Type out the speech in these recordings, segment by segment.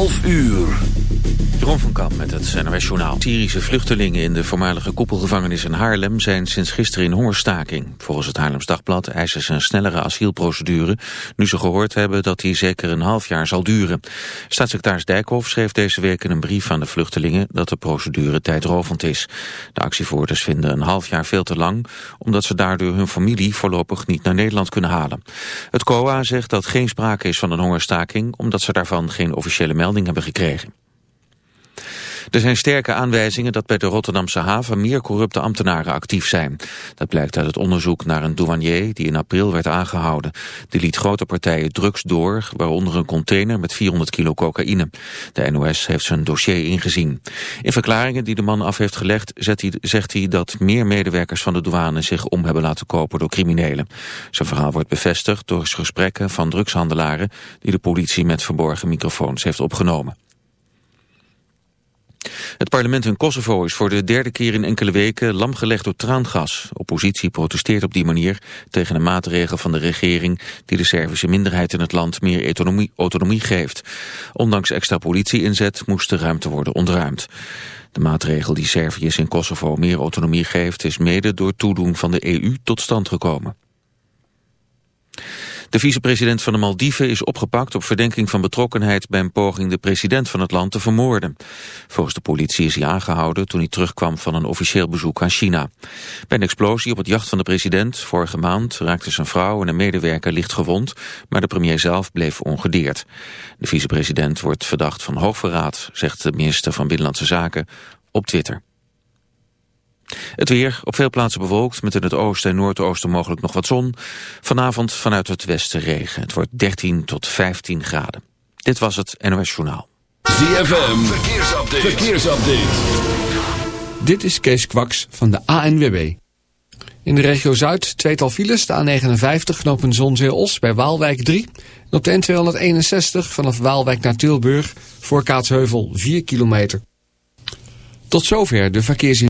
12 uur. Jeroen van Kamp met het NOS Journaal. Syrische vluchtelingen in de voormalige koepelgevangenis in Haarlem zijn sinds gisteren in hongerstaking. Volgens het Haarlems Dagblad eisen ze een snellere asielprocedure, nu ze gehoord hebben dat die zeker een half jaar zal duren. Staatssecretaris Dijkhoff schreef deze week in een brief aan de vluchtelingen dat de procedure tijdrovend is. De actievoerders vinden een half jaar veel te lang, omdat ze daardoor hun familie voorlopig niet naar Nederland kunnen halen. Het COA zegt dat geen sprake is van een hongerstaking, omdat ze daarvan geen officiële melding hebben gekregen. Er zijn sterke aanwijzingen dat bij de Rotterdamse haven meer corrupte ambtenaren actief zijn. Dat blijkt uit het onderzoek naar een douanier die in april werd aangehouden. Die liet grote partijen drugs door, waaronder een container met 400 kilo cocaïne. De NOS heeft zijn dossier ingezien. In verklaringen die de man af heeft gelegd zegt hij dat meer medewerkers van de douane zich om hebben laten kopen door criminelen. Zijn verhaal wordt bevestigd door gesprekken van drugshandelaren die de politie met verborgen microfoons heeft opgenomen. Het parlement in Kosovo is voor de derde keer in enkele weken lamgelegd door traangas. Oppositie protesteert op die manier tegen een maatregel van de regering die de Servische minderheid in het land meer autonomie, geeft. Ondanks extra politie-inzet moest de ruimte worden ontruimd. De maatregel die Serviërs in Kosovo meer autonomie geeft is mede door toedoen van de EU tot stand gekomen. De vicepresident van de Maldiven is opgepakt op verdenking van betrokkenheid bij een poging de president van het land te vermoorden. Volgens de politie is hij aangehouden toen hij terugkwam van een officieel bezoek aan China. Bij een explosie op het jacht van de president vorige maand raakte zijn vrouw en een medewerker licht gewond, maar de premier zelf bleef ongedeerd. De vicepresident wordt verdacht van hoogverraad, zegt de minister van Binnenlandse Zaken op Twitter. Het weer op veel plaatsen bewolkt met in het oosten en noordoosten mogelijk nog wat zon. Vanavond vanuit het westen regen. Het wordt 13 tot 15 graden. Dit was het NOS Journaal. ZFM, verkeersupdate. verkeersupdate. Dit is Kees Kwaks van de ANWB. In de regio Zuid tweetal files, de A59 knopen Zonzeel-Os bij Waalwijk 3. En op de N261 vanaf Waalwijk naar Tilburg voor Kaatsheuvel 4 kilometer. Tot zover de verkeersin.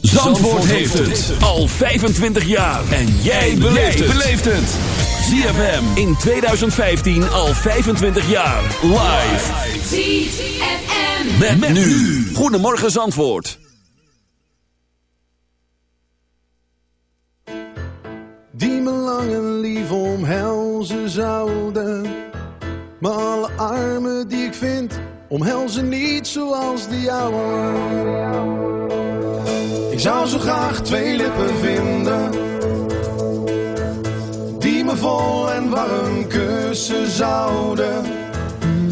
Zandvoort heeft het al 25 jaar. En jij beleeft het. ZFM in 2015 al 25 jaar. Live. ZFM. Met, met nu. Goedemorgen Zandvoort. die me lang en lief omhelzen zouden. Maar alle armen die ik vind, omhelzen niet zoals die jouwe. Ik zou zo graag twee lippen vinden, die me vol en warm kussen zouden.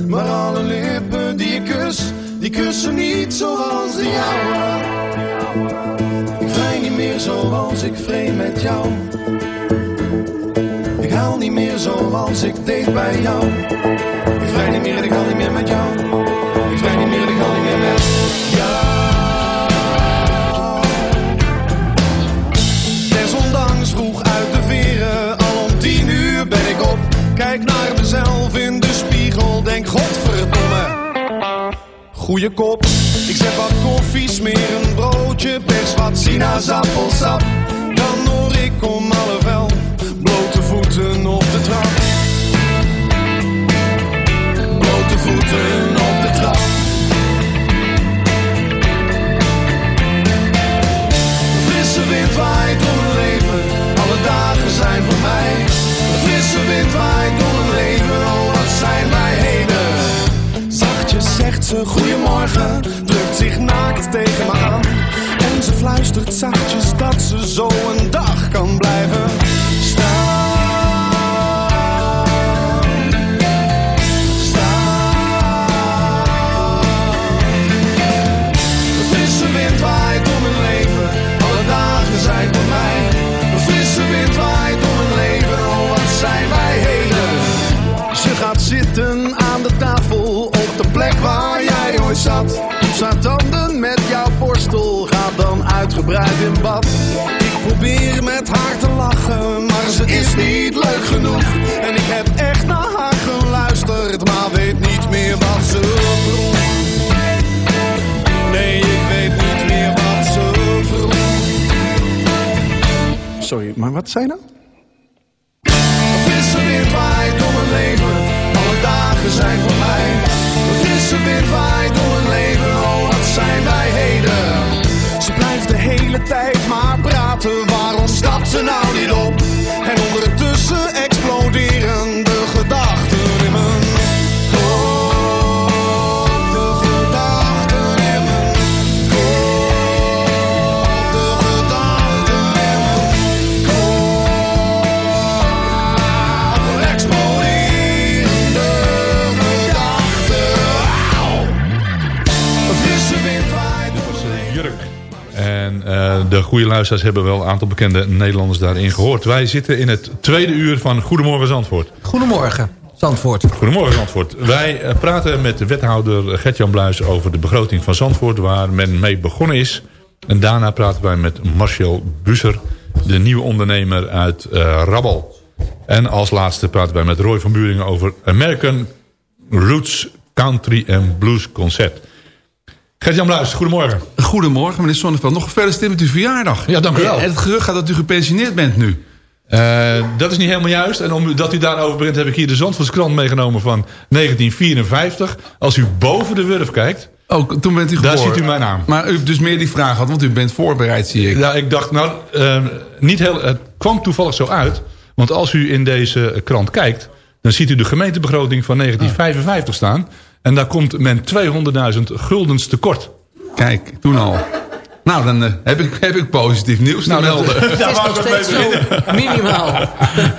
Maar alle lippen die ik kus, die kussen niet zoals die jouwe. Ik vrij niet meer zoals ik vreemd met jou. Ik haal niet meer zoals ik deed bij jou. Ik vrij niet meer en ik haal niet meer met jou. Goeie kop, ik zet wat koffie, smeer een broodje, pers wat sinaasappelsap. Dan hoor ik om half elf, blote voeten op de trap. Blote voeten op de trap. Frisse wind waait door mijn leven, alle dagen zijn voor mij. Frisse wind waait door vriendje, goeiemorgen, drukt zich naakt tegen me aan. En ze fluistert zachtjes dat ze zo een dag kan blijven uitgebreid in bad. Ik probeer met haar te lachen, maar ze is niet leuk genoeg. En ik heb echt naar haar geluisterd, maar weet niet meer wat ze vroeg. Nee, ik weet niet meer wat ze vroeg. Sorry, maar wat zei nou? Frisse wind waait door mijn leven, alle dagen zijn voor mij. Frisse wind waait door mijn leven, oh wat zijn hele tijd maar praten, waarom stapt ze nou niet op? Goede luisteraars hebben wel een aantal bekende Nederlanders daarin gehoord. Wij zitten in het tweede uur van Goedemorgen Zandvoort. Goedemorgen, Zandvoort. Goedemorgen Zandvoort. Wij eh, praten met de wethouder Gert-Jan Bluis over de begroting van Zandvoort... waar men mee begonnen is. En daarna praten wij met Marcel Buser, de nieuwe ondernemer uit Rabbel. En als laatste praten wij met Roy van Buringen over American Roots Country and Blues Concert. Gert-Jan Bluis, goedemorgen. Goedemorgen, meneer Sonneveld. Nog gefeliciteerd met uw verjaardag. Ja, dank u wel. En het gerucht gaat dat u gepensioneerd bent nu. Eh, dat is niet helemaal juist. En omdat u daarover begint, heb ik hier de Zandvoortskrant meegenomen van 1954. Als u boven de wurf kijkt, Ook toen bent u geboren. daar ziet u mijn naam. Maar u hebt dus meer die vraag had, want u bent voorbereid, zie ik. Ja, ik dacht, nou, eh, niet heel, het kwam toevallig zo uit. Want als u in deze krant kijkt, dan ziet u de gemeentebegroting van 1955 staan. En daar komt men 200.000 guldens tekort. Kijk, toen al. Nou, dan eh, heb, ik, heb ik positief nieuws te Nou, dat- melden. daar Het is wou nog ik ook mee beginnen. zo, minimaal.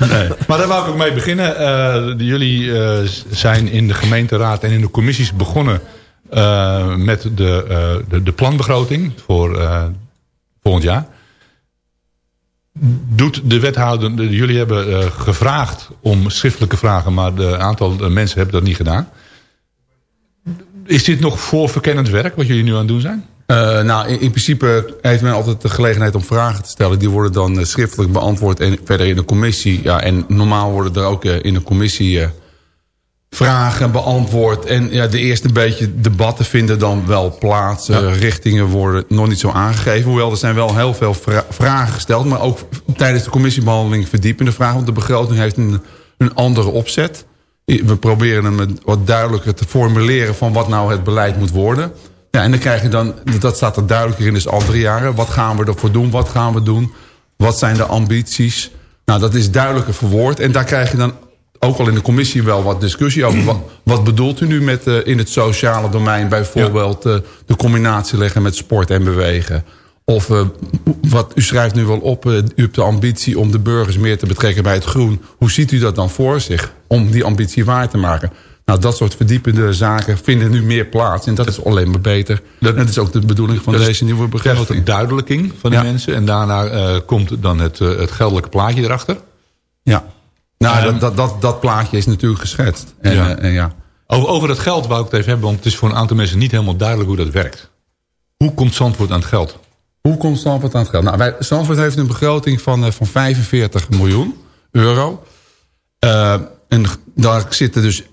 Nee. Maar daar wou ik ook mee beginnen. Eh, jullie eh, zijn in de gemeenteraad en in de commissies begonnen eh, met de, eh, de, de planbegroting voor eh, volgend jaar. Doet de wethouder, de- jullie hebben eh, gevraagd om schriftelijke vragen, maar een aantal mensen hebben dat niet gedaan. Is dit nog voorverkennend werk wat jullie nu aan het doen zijn? Eh, nou, in, in principe heeft men altijd de gelegenheid om vragen te stellen. Die worden dan eh, schriftelijk beantwoord en verder in de commissie. Ja, en normaal worden er ook eh, in de commissie vragen beantwoord. En ja, de eerste beetje debatten vinden dan wel plaats. Richtingen worden nog niet zo aangegeven. Hoewel er zijn wel heel veel vra- vragen gesteld. Maar ook tijdens de commissiebehandeling verdiepende vragen. Want de begroting heeft een, een andere opzet. We proberen hem wat duidelijker te formuleren van wat nou het beleid moet worden. Ja, en dan krijg je dan, dat staat er duidelijker in dus andere jaren. Wat gaan we ervoor doen? Wat gaan we doen? Wat zijn de ambities? Nou, dat is duidelijker verwoord. En daar krijg je dan ook al in de commissie wel wat discussie over. Wat, wat bedoelt u nu met eh, in het sociale domein bijvoorbeeld eh, de combinatie leggen met sport en bewegen? Of eh, wat u schrijft nu wel op, eh, u hebt de ambitie om de burgers meer te betrekken bij het groen. Hoe ziet u dat dan voor zich om die ambitie waar te maken? Nou, dat soort verdiepende zaken vinden nu meer plaats. En dat is alleen maar beter. Dat- Dat is ook de bedoeling van Dat is deze nieuwe begroting. verduidelijking van de Ja. mensen. En daarna eh, komt dan het, het geldelijke plaatje erachter. Ja. Nou, Ehm, dat, dat, dat, dat plaatje is natuurlijk geschetst. En, Ja. ja. en ja. Over, over het geld wou ik het even hebben, want het is voor een aantal mensen niet helemaal duidelijk hoe dat werkt. Hoe komt Zandvoort aan het geld? Hoe komt Zandvoort aan het geld? Nou, wij, Zandvoort heeft een begroting van, eh, van 45 miljoen euro. Eh, en daar zitten dus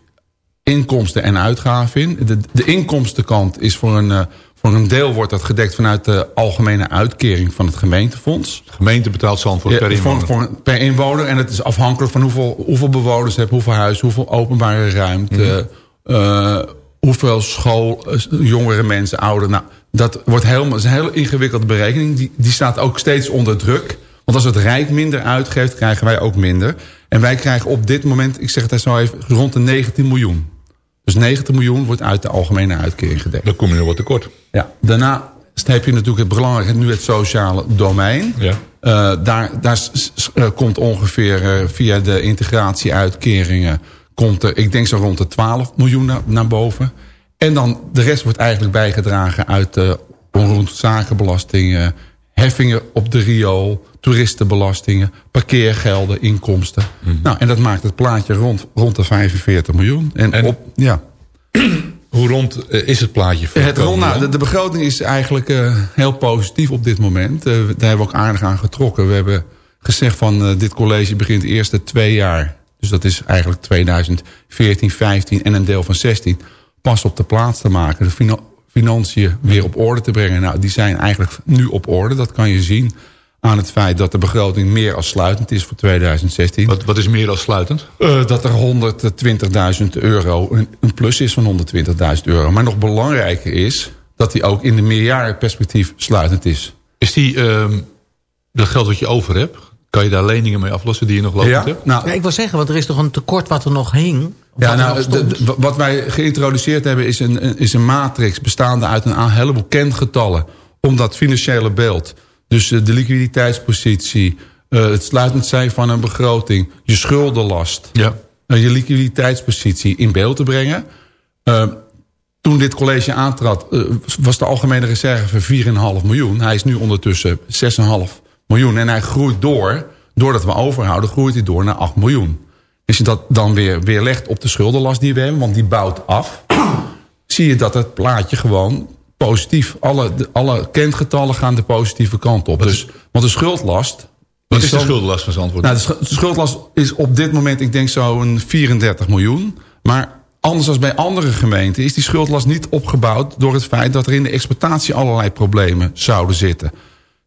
inkomsten en uitgaven in. De, de inkomstenkant is voor een, eh, voor een deel wordt dat gedekt vanuit de algemene uitkering van het gemeentefonds. De gemeente betaalt Zandvoort per inwoner. Voor, voor- per inwoner. En het is afhankelijk van hoeveel, hoeveel bewoners je hebt, hoeveel huis, hoeveel openbare ruimte, Mhm. hoeveel school, jongere mensen, ouderen. Nou, dat wordt helemaal, is een hele ingewikkelde berekening. Die, die staat ook steeds onder druk. Want als het Rijk minder uitgeeft, krijgen wij ook minder. En wij krijgen op dit moment, ik zeg het zo even, rond de 19 miljoen. Dus 90 miljoen wordt uit de algemene uitkering gedekt. Dan kom je nog wat tekort. Ja, daarna heb je natuurlijk het belangrijke, nu het sociale domein. Ja. Eh, daar daar eh, komt ongeveer eh, via de integratieuitkeringen... komt er, ik denk zo rond de 12 miljoen naar boven. En dan de rest wordt eigenlijk bijgedragen uit de onroerend zakenbelastingen... heffingen op de riool, toeristenbelastingen... parkeergelden, inkomsten. Nou, en dat maakt het plaatje rond, rond de 45 miljoen. En, En- op, ja. Hoe rond eh, is het plaatje voor Het rond, nou, de, de begroting is eigenlijk eh, heel positief op dit moment. Eh, daar hebben we ook aardig aan getrokken. We hebben gezegd van eh, dit college begint de eerste twee jaar. Dus dat is eigenlijk 2014, 15 en een deel van 16. Pas op de plaats te maken. De fina- financiën weer op orde te brengen. Nou, die zijn eigenlijk nu op orde. Dat kan je zien aan het feit dat de begroting meer als sluitend is voor 2016. Wat, wat is meer dan sluitend? Eh, dat er 120.000 euro, een, een plus is van 120.000 euro. Maar nog belangrijker is dat die ook in de meerjarenperspectief sluitend is. Is die, ehm, dat geld wat je over hebt, kan je daar leningen mee aflossen die je nog lopend hebt? Nou, Ja, ik wil zeggen, want er is toch een tekort wat er nog hing? Ja, wat nou, wat wij geïntroduceerd hebben is een, is een matrix bestaande uit een heleboel kentgetallen. Om dat financiële beeld, dus eh, de liquiditeitspositie, eh, het sluitend zijn van een begroting, je schuldenlast, Ja. eh, je liquiditeitspositie in beeld te brengen. Toen dit college aantrad, was de algemene reserve 4,5 miljoen. Hij is nu ondertussen 6,5 miljoen. En hij groeit door, doordat we overhouden, groeit hij door naar 8 miljoen. Als je dat dan weer, weer legt op de schuldenlast die we hebben, want die bouwt af... zie je dat het plaatje gewoon positief... alle, alle kentgetallen gaan de positieve kant op. Dus, want de schuldlast... Wat is de schuldenlast van Zandvoort? nou, de sch- de schuldlast is op dit moment, ik denk zo'n 34 miljoen. Maar anders dan bij andere gemeenten is die schuldlast niet opgebouwd... door het feit dat er in de exploitatie allerlei problemen zouden zitten.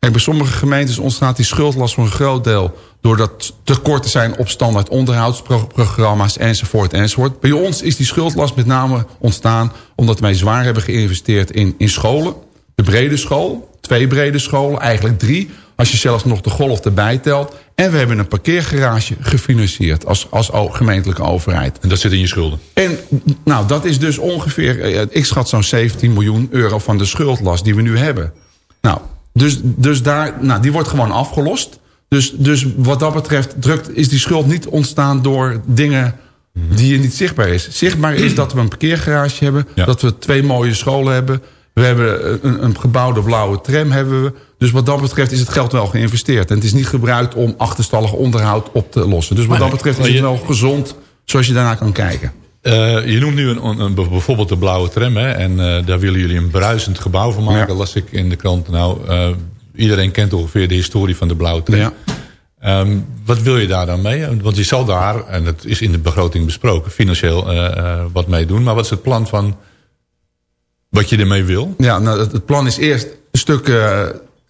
Kijk, bij sommige gemeentes ontstaat die schuldlast voor een groot deel... doordat tekorten zijn op standaard onderhoudsprogramma's enzovoort enzovoort. Bij ons is die schuldlast met name ontstaan... omdat wij zwaar hebben geïnvesteerd in, in scholen. De brede school, twee brede scholen, eigenlijk drie... als je zelfs nog de golf erbij telt. En we hebben een parkeergarage gefinancierd als, als gemeentelijke overheid. En dat zit in je schulden. En nou, dat is dus ongeveer, eh, ik schat zo'n 17 miljoen euro van de schuldlast die we nu hebben. Nou, dus, dus daar, nou, die wordt gewoon afgelost. Dus, dus wat dat betreft drukt, is die schuld niet ontstaan door dingen die je niet zichtbaar is. Zichtbaar is dat we een parkeergarage hebben, Ja. dat we twee mooie scholen hebben. We hebben een, een gebouwde blauwe tram hebben we. Dus wat dat betreft is het geld wel geïnvesteerd. En het is niet gebruikt om achterstallig onderhoud op te lossen. Dus wat dat betreft is het wel gezond zoals je daarna kan kijken. Eh, je noemt nu een, een, een- bijvoorbeeld de blauwe tram. Hè, en eh, daar willen jullie een bruisend gebouw van maken. Ja. las ik in de krant. Nou, eh, iedereen kent ongeveer de historie van de blauwe tram. Ja. Ehm, wat wil je daar dan mee? Want je zal daar, en dat is in de begroting besproken... financieel wat mee doen. Maar wat is het plan van wat je ermee wil? Ja, nou, het, het plan is eerst een stuk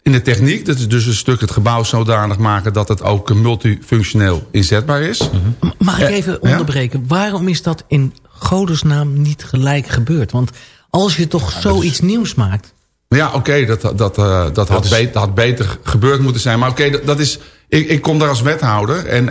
in de techniek. Dat is dus een stuk het gebouw zodanig maken... dat het ook eh, multifunctioneel inzetbaar is. Mag ik Eh, even ja? onderbreken? Waarom is dat in godesnaam niet gelijk gebeurd? Want als je toch zoiets nieuws maakt... Ja, oké, dat, dat, eh, dat, had is- beter, had beter gebeurd moeten zijn. Maar oké, dat, dat is... Ik, ik kom daar als wethouder. En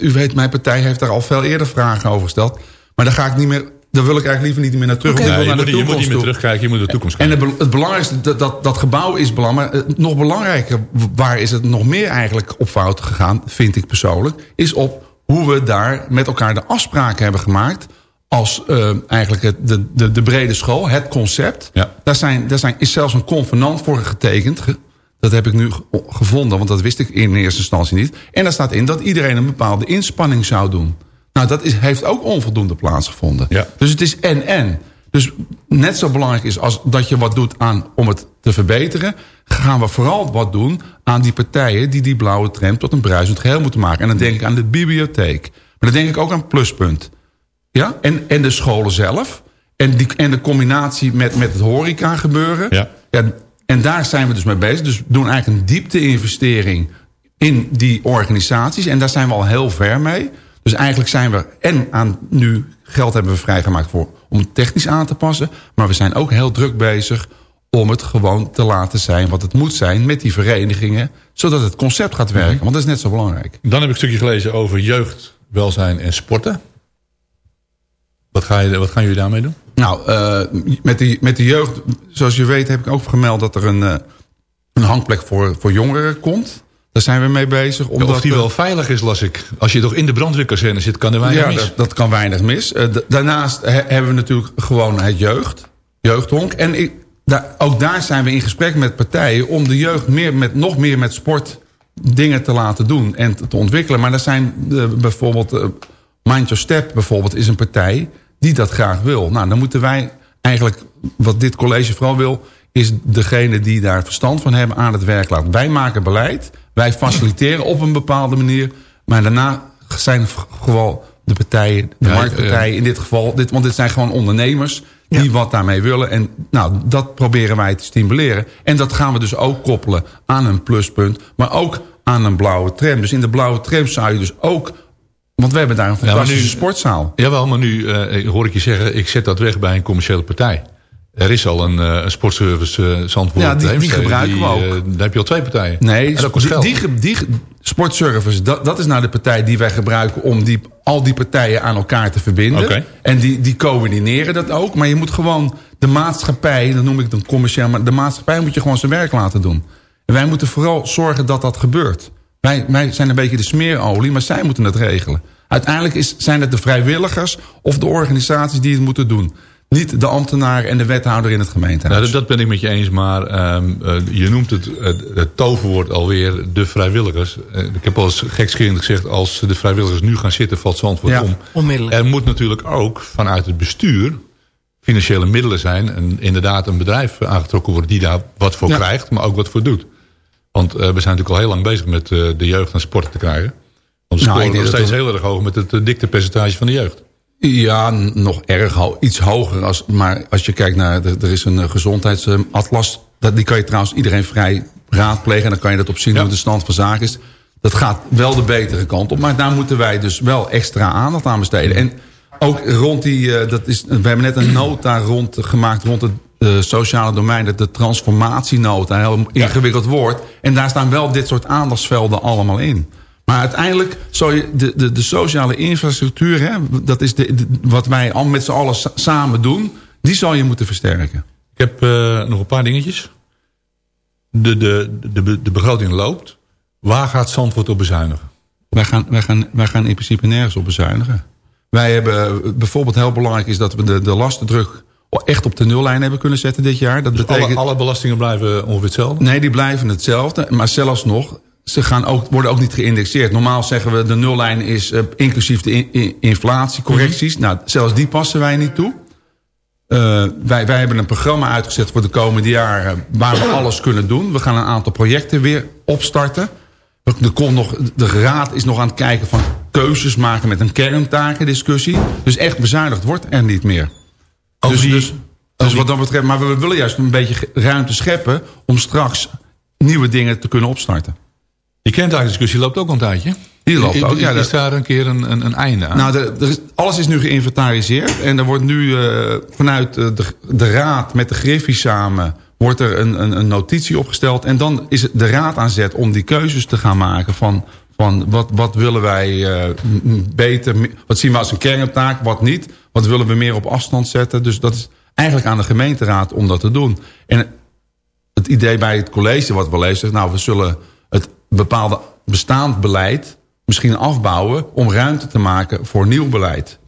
u weet, mijn partij heeft daar al veel eerder vragen over gesteld. Maar daar ga ik niet meer... Daar wil ik eigenlijk liever niet meer naar terug. Nee, je, naar moet, de je moet niet meer terugkijken, je moet de toekomst En kijken. het, bel- het belangrijkste, dat, dat, dat gebouw is belangrijk. Maar eh, nog belangrijker, waar is het nog meer eigenlijk op fout gegaan, vind ik persoonlijk, is op hoe we daar met elkaar de afspraken hebben gemaakt als eh, eigenlijk het, de, de, de brede school, het concept. Ja. Daar, zijn, daar zijn, is zelfs een convenant voor getekend. Ge- Dat heb ik nu ge- gevonden, want dat wist ik in eerste instantie niet. En daar staat in dat iedereen een bepaalde inspanning zou doen. Nou, dat is, heeft ook onvoldoende plaatsgevonden. Ja. Dus het is en-en. Dus net zo belangrijk is als dat je wat doet aan, om het te verbeteren... gaan we vooral wat doen aan die partijen... die die blauwe tram tot een bruisend geheel moeten maken. En dan denk ik aan de bibliotheek. Maar dan denk ik ook aan Pluspunt. Ja? En, en de scholen zelf. En, die, en de combinatie met, met het horeca gebeuren. Ja. en daar zijn we dus mee bezig. Dus we doen eigenlijk een diepte-investering in die organisaties. En daar zijn we al heel ver mee. Dus eigenlijk zijn we en aan nu geld hebben we vrijgemaakt voor om het technisch aan te passen. Maar we zijn ook heel druk bezig om het gewoon te laten zijn wat het moet zijn met die verenigingen. Zodat het concept gaat werken. Want dat is net zo belangrijk. Dan heb ik een stukje gelezen over jeugd, welzijn en sporten. Wat, ga je, wat gaan jullie daarmee doen? Nou, eh, met, die, met de jeugd, zoals je weet, heb ik ook gemeld dat er een, eh, een hangplek voor, voor jongeren komt. Daar zijn we mee bezig. Omdat of die we- wel veilig is, las ik. Als je toch in de brandweerkazerne zit, kan er weinig ja, mis. dat, dat kan weinig mis. Eh, daarnaast he- hebben we natuurlijk gewoon het jeugd, jeugdhonk. En ik, daar, ook daar zijn we in gesprek met partijen... om de jeugd meer met, nog meer met sport dingen te laten doen en te, te ontwikkelen. Maar er zijn eh, bijvoorbeeld... eh, Mind Your Step bijvoorbeeld is een partij die dat graag wil. Nou, dan moeten wij eigenlijk, wat dit college vooral wil... is degene die daar verstand van hebben aan het werk laten. Wij maken beleid, wij faciliteren op een bepaalde manier... maar daarna zijn gewoon de partijen, de Ja, marktpartijen in dit geval... Dit, want dit zijn gewoon ondernemers die wat daarmee willen. En nou, dat proberen wij te stimuleren. En dat gaan we dus ook koppelen aan een pluspunt... maar ook aan een blauwe tram. Dus in de blauwe tram zou je dus ook... want we hebben daar een fantastische nu- sportzaal. Jawel, maar nu eh, hoor ik je zeggen... ik zet dat weg bij een commerciële partij. Er is al een, een sportservice Zandvoort. Ja, die- die gebruiken we ook. eh, daar heb je al twee partijen. Nee, en die, die, sportservice, dat, dat is nou de partij die wij gebruiken... om die, al die partijen aan elkaar te verbinden. En die, die coördineren dat ook. Maar je moet gewoon de maatschappij, dat noem ik dan commercieel... maar de maatschappij moet je gewoon zijn werk laten doen. En wij moeten vooral zorgen dat dat gebeurt. Wij, wij zijn een beetje de smeerolie, maar zij moeten het regelen. Uiteindelijk is, zijn het de vrijwilligers of de organisaties die het moeten doen. Niet de ambtenaar en de wethouder in het gemeentehuis. Nou, dat, ben ik met je eens, maar ehm, eh, je noemt het, het, het toverwoord alweer de vrijwilligers. Eh, ik heb al eens gekscherend gezegd, als de vrijwilligers nu gaan zitten, valt Zandvoort Ja, om. onmiddellijk. Er moet natuurlijk ook vanuit het bestuur financiële middelen zijn en inderdaad een bedrijf aangetrokken worden die daar wat voor Ja. krijgt, maar ook wat voor doet. Want eh, we zijn natuurlijk al heel lang bezig met eh, de jeugd naar sport te krijgen. Want we Nou, scoren nog steeds dat- heel erg hoog met het dikte percentage van de jeugd. Ja, nog erg iets hoger. Als, maar als je kijkt naar, er, er is een eh, gezondheidsatlas. Dat, die kan je trouwens iedereen vrij raadplegen. En dan kan je dat op zien Ja. hoe de stand van zaken is. Dat gaat wel de betere kant op. Maar daar moeten wij dus wel extra aandacht aan besteden. En ook rond die, eh, dat is, we hebben net een nota rond, gemaakt rond het eh, sociale domein. Dat de transformatienota, een heel ingewikkeld woord. En daar staan wel dit soort aandachtsvelden allemaal in. Maar uiteindelijk zou je de, de, de sociale infrastructuur, hè, dat is de, de- wat wij al met z'n allen sa- samen doen, die zal je moeten versterken. Ik heb eh, nog een paar dingetjes. De, de, de, de begroting loopt. Waar gaat Zandvoort op bezuinigen? Wij gaan, wij, gaan, wij gaan in principe nergens op bezuinigen. Wij hebben bijvoorbeeld heel belangrijk is dat we de, de lastendruk echt op de nullijn hebben kunnen zetten dit jaar. Dat Dus betekent, alle, alle belastingen blijven ongeveer hetzelfde? Nee, die blijven hetzelfde. Maar zelfs nog, ze gaan ook, worden ook niet geïndexeerd. Normaal zeggen we de nullijn is eh, inclusief de in- in- inflatiecorrecties. Nou, zelfs die passen wij niet toe. Eh, wij, wij hebben een programma uitgezet voor de komende jaren... waar we alles kunnen doen. We gaan een aantal projecten weer opstarten. Er komt nog, de raad is nog aan het kijken van keuzes maken... met een kerntakendiscussie. Dus echt bezuinigd wordt er niet meer. Over Dus, die- dus, dus wat dat betreft, maar we willen juist een beetje ruimte scheppen... om straks nieuwe dingen te kunnen opstarten. Die kerntaakdiscussie loopt ook al een tijdje. Die loopt ook, ja, Is daar een keer een, een, een einde aan? Nou, de, alles is nu geïnventariseerd. En er wordt nu eh, vanuit eh, de, de raad met de Griffie samen... wordt er een, een, een notitie opgesteld. En dan is de raad aan zet om die keuzes te gaan maken... van, van wat, wat willen wij eh, beter... wat zien we als een kerntaak, wat niet... wat willen we meer op afstand zetten. Dus dat is eigenlijk aan de gemeenteraad om dat te doen. En het idee bij het college wat we lezen... nou, we zullen bepaalde bestaand beleid misschien afbouwen... om ruimte te maken voor nieuw beleid.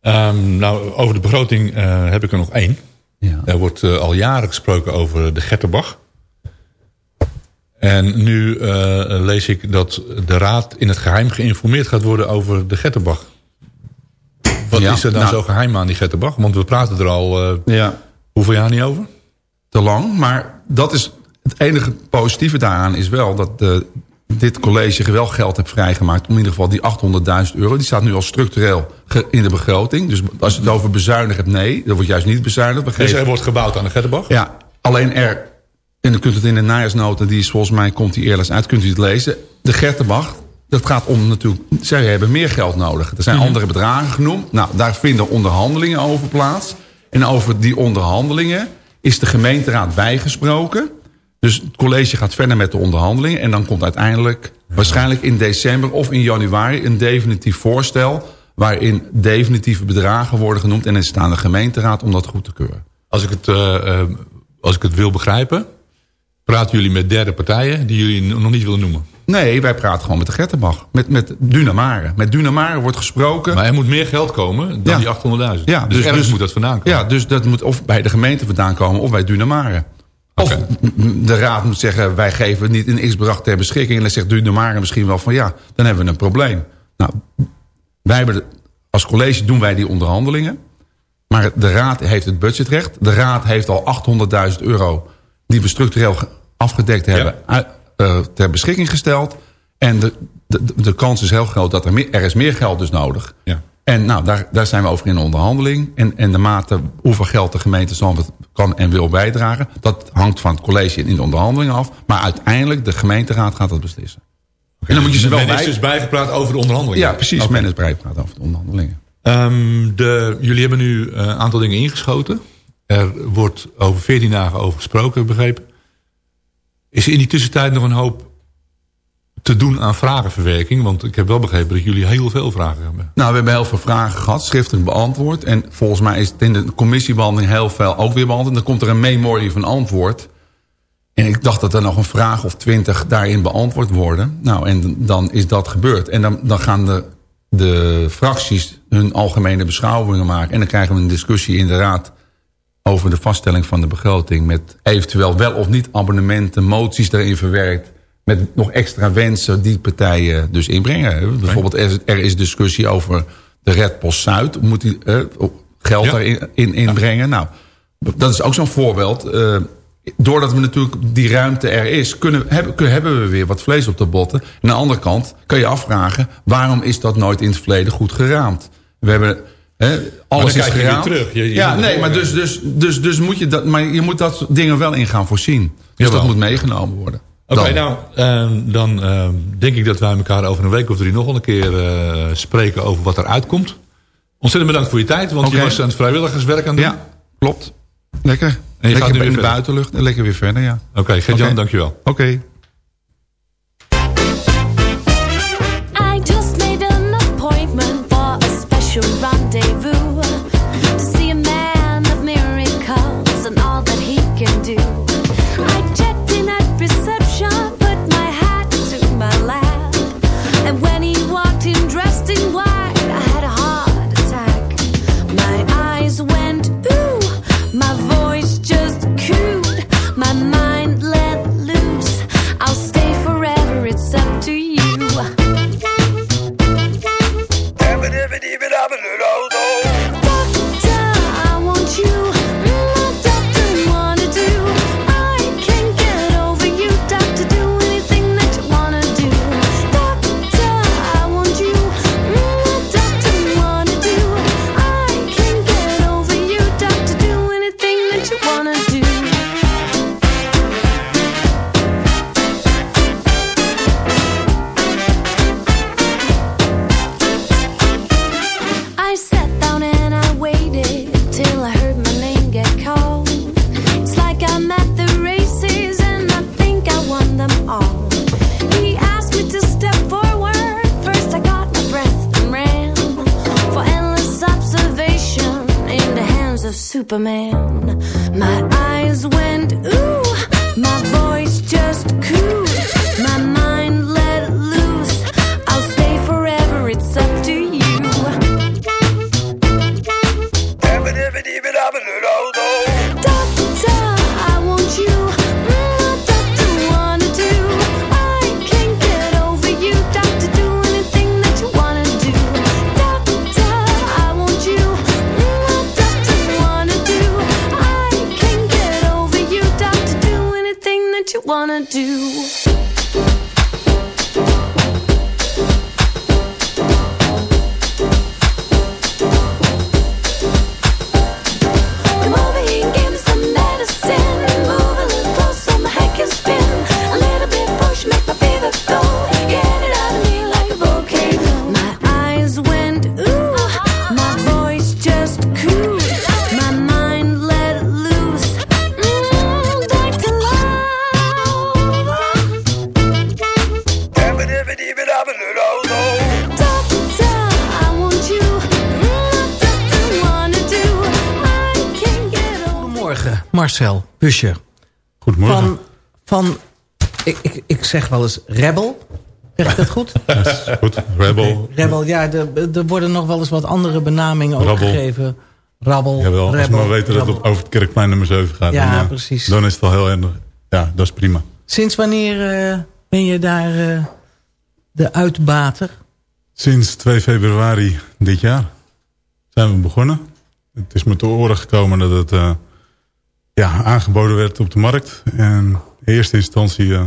Ehm, nou, over de begroting eh, heb ik er nog één. Ja. Er wordt eh, al jaren gesproken over de Getterbach. En nu eh, lees ik dat de raad in het geheim geïnformeerd gaat worden over de Getterbach. Wat Ja, is er dan nou- zo geheim aan die Getterbach? Want we praten er al Ja. hoeveel jaar niet over? Te lang, maar dat is het enige positieve daaraan is wel... dat de, dit college wel geld heeft vrijgemaakt... om in ieder geval die 800.000 euro... die staat nu al structureel in de begroting. Dus als je het over bezuinigen hebt, nee. Dat wordt juist niet bezuinigd. Dus er wordt gebouwd aan de Getterbach? Ja, alleen er... En dan kunt u het in de najaarsnota, die is volgens mij komt die eerlijk uit, kunt u het lezen. De Gertenbach, dat gaat om natuurlijk... Zij hebben meer geld nodig. Er zijn andere bedragen genoemd. Nou, daar vinden onderhandelingen over plaats. En over die onderhandelingen is de gemeenteraad bijgesproken. Dus het college gaat verder met de onderhandelingen. En dan komt uiteindelijk, waarschijnlijk in december of in januari... een definitief voorstel waarin definitieve bedragen worden genoemd... en er staat de gemeenteraad om dat goed te keuren. Als ik het, eh, eh, als ik het wil begrijpen... praten jullie met derde partijen die jullie nog niet willen noemen. Nee, wij praten gewoon met de Gettenbach. Met, met Dunamare. Met Dunamare wordt gesproken. Maar er moet meer geld komen dan Ja. die 800.000. Ja, dus, dus- dus- moet dat vandaan komen. Ja, dus dat moet of bij de gemeente vandaan komen of bij Dunamare. Of de raad moet zeggen, wij geven niet een x-bedrag ter beschikking. En dan zegt Dunamare misschien wel van ja, dan hebben we een probleem. Nou, wij hebben de- als college doen wij die onderhandelingen. Maar de raad heeft het budgetrecht. De raad heeft al 800.000 euro die we structureel ge- afgedekt hebben eh, ter beschikking gesteld. En de, de, de kans is heel groot dat er, meer, er is meer geld dus nodig. Ja. En nou, daar, daar zijn we over in onderhandeling. En, en de mate hoeveel geld de gemeente Zandvoort kan en wil bijdragen... dat hangt van het college in de onderhandelingen af. Maar uiteindelijk, de gemeenteraad gaat dat beslissen. En dan moet je ze wel Men is bij... dus bijgepraat over de onderhandelingen. Ja, precies. Oké. Men is bijgepraat over de onderhandelingen. Ehm, de, jullie hebben nu eh, een aantal dingen ingeschoten. Er wordt over 14 dagen over gesproken, begrepen. Is er in die tussentijd nog een hoop te doen aan vragenverwerking? Want ik heb wel begrepen dat jullie heel veel vragen hebben. Nou, we hebben heel veel vragen gehad, schriftelijk beantwoord. En volgens mij is het in de commissiebehandeling heel veel ook weer beantwoord. Dan komt er een memorie van antwoord. En ik dacht dat er nog een vraag of twintig daarin beantwoord worden. Nou, en dan is dat gebeurd. En dan, dan gaan de, de fracties hun algemene beschouwingen maken. En dan krijgen we een discussie in de raad over de vaststelling van de begroting... met eventueel wel of niet abonnementen, moties erin verwerkt... met nog extra wensen die partijen dus inbrengen. Bijvoorbeeld er is, er is discussie over de Redpost Zuid. Moet die geld Ja. daarin in, inbrengen? Nou, dat is ook zo'n voorbeeld. Eh, doordat we natuurlijk die ruimte er is... Kunnen, hebben, hebben we weer wat vlees op de botten. En aan de andere kant kan je afvragen... waarom is dat nooit in het verleden goed geraamd? We hebben... Hè, alles is kijk je weer geraamd. terug. Je- je ja, nee, maar dus, dus, dus, dus moet je dat, maar je moet dat dingen wel in gaan voorzien. Dus Jawel. dat moet meegenomen worden. Oké, nou, ehm, dan ehm, denk ik dat wij elkaar over een week of drie nog een keer eh, spreken over wat er uitkomt. Ontzettend bedankt voor je tijd, want je was aan het vrijwilligerswerk aan het doen. Ja, klopt. Lekker. En je lekker gaat nu weer in de verder? buitenlucht en lekker weer verder, ja. Oké, Gert-Jan, Oké. dankjewel. Oké. Van ik, ik, ik zeg wel eens Rebel. Zeg ik dat goed? Goed, Rebel. Rebel, ja, er worden nog wel eens wat andere benamingen ook Rabbel. gegeven. Rabbel, Jawel, als we Rebel, maar weten dat het over het Kerkplein nummer 7 gaat. Ja, dan, eh, precies. Dan is het wel heel erg. Ja, dat is prima. Sinds wanneer eh, ben je daar eh, de uitbater? Sinds 2 februari dit jaar zijn we begonnen. Het is me te oren gekomen dat het ja, aangeboden werd op de markt. En in eerste instantie, eh,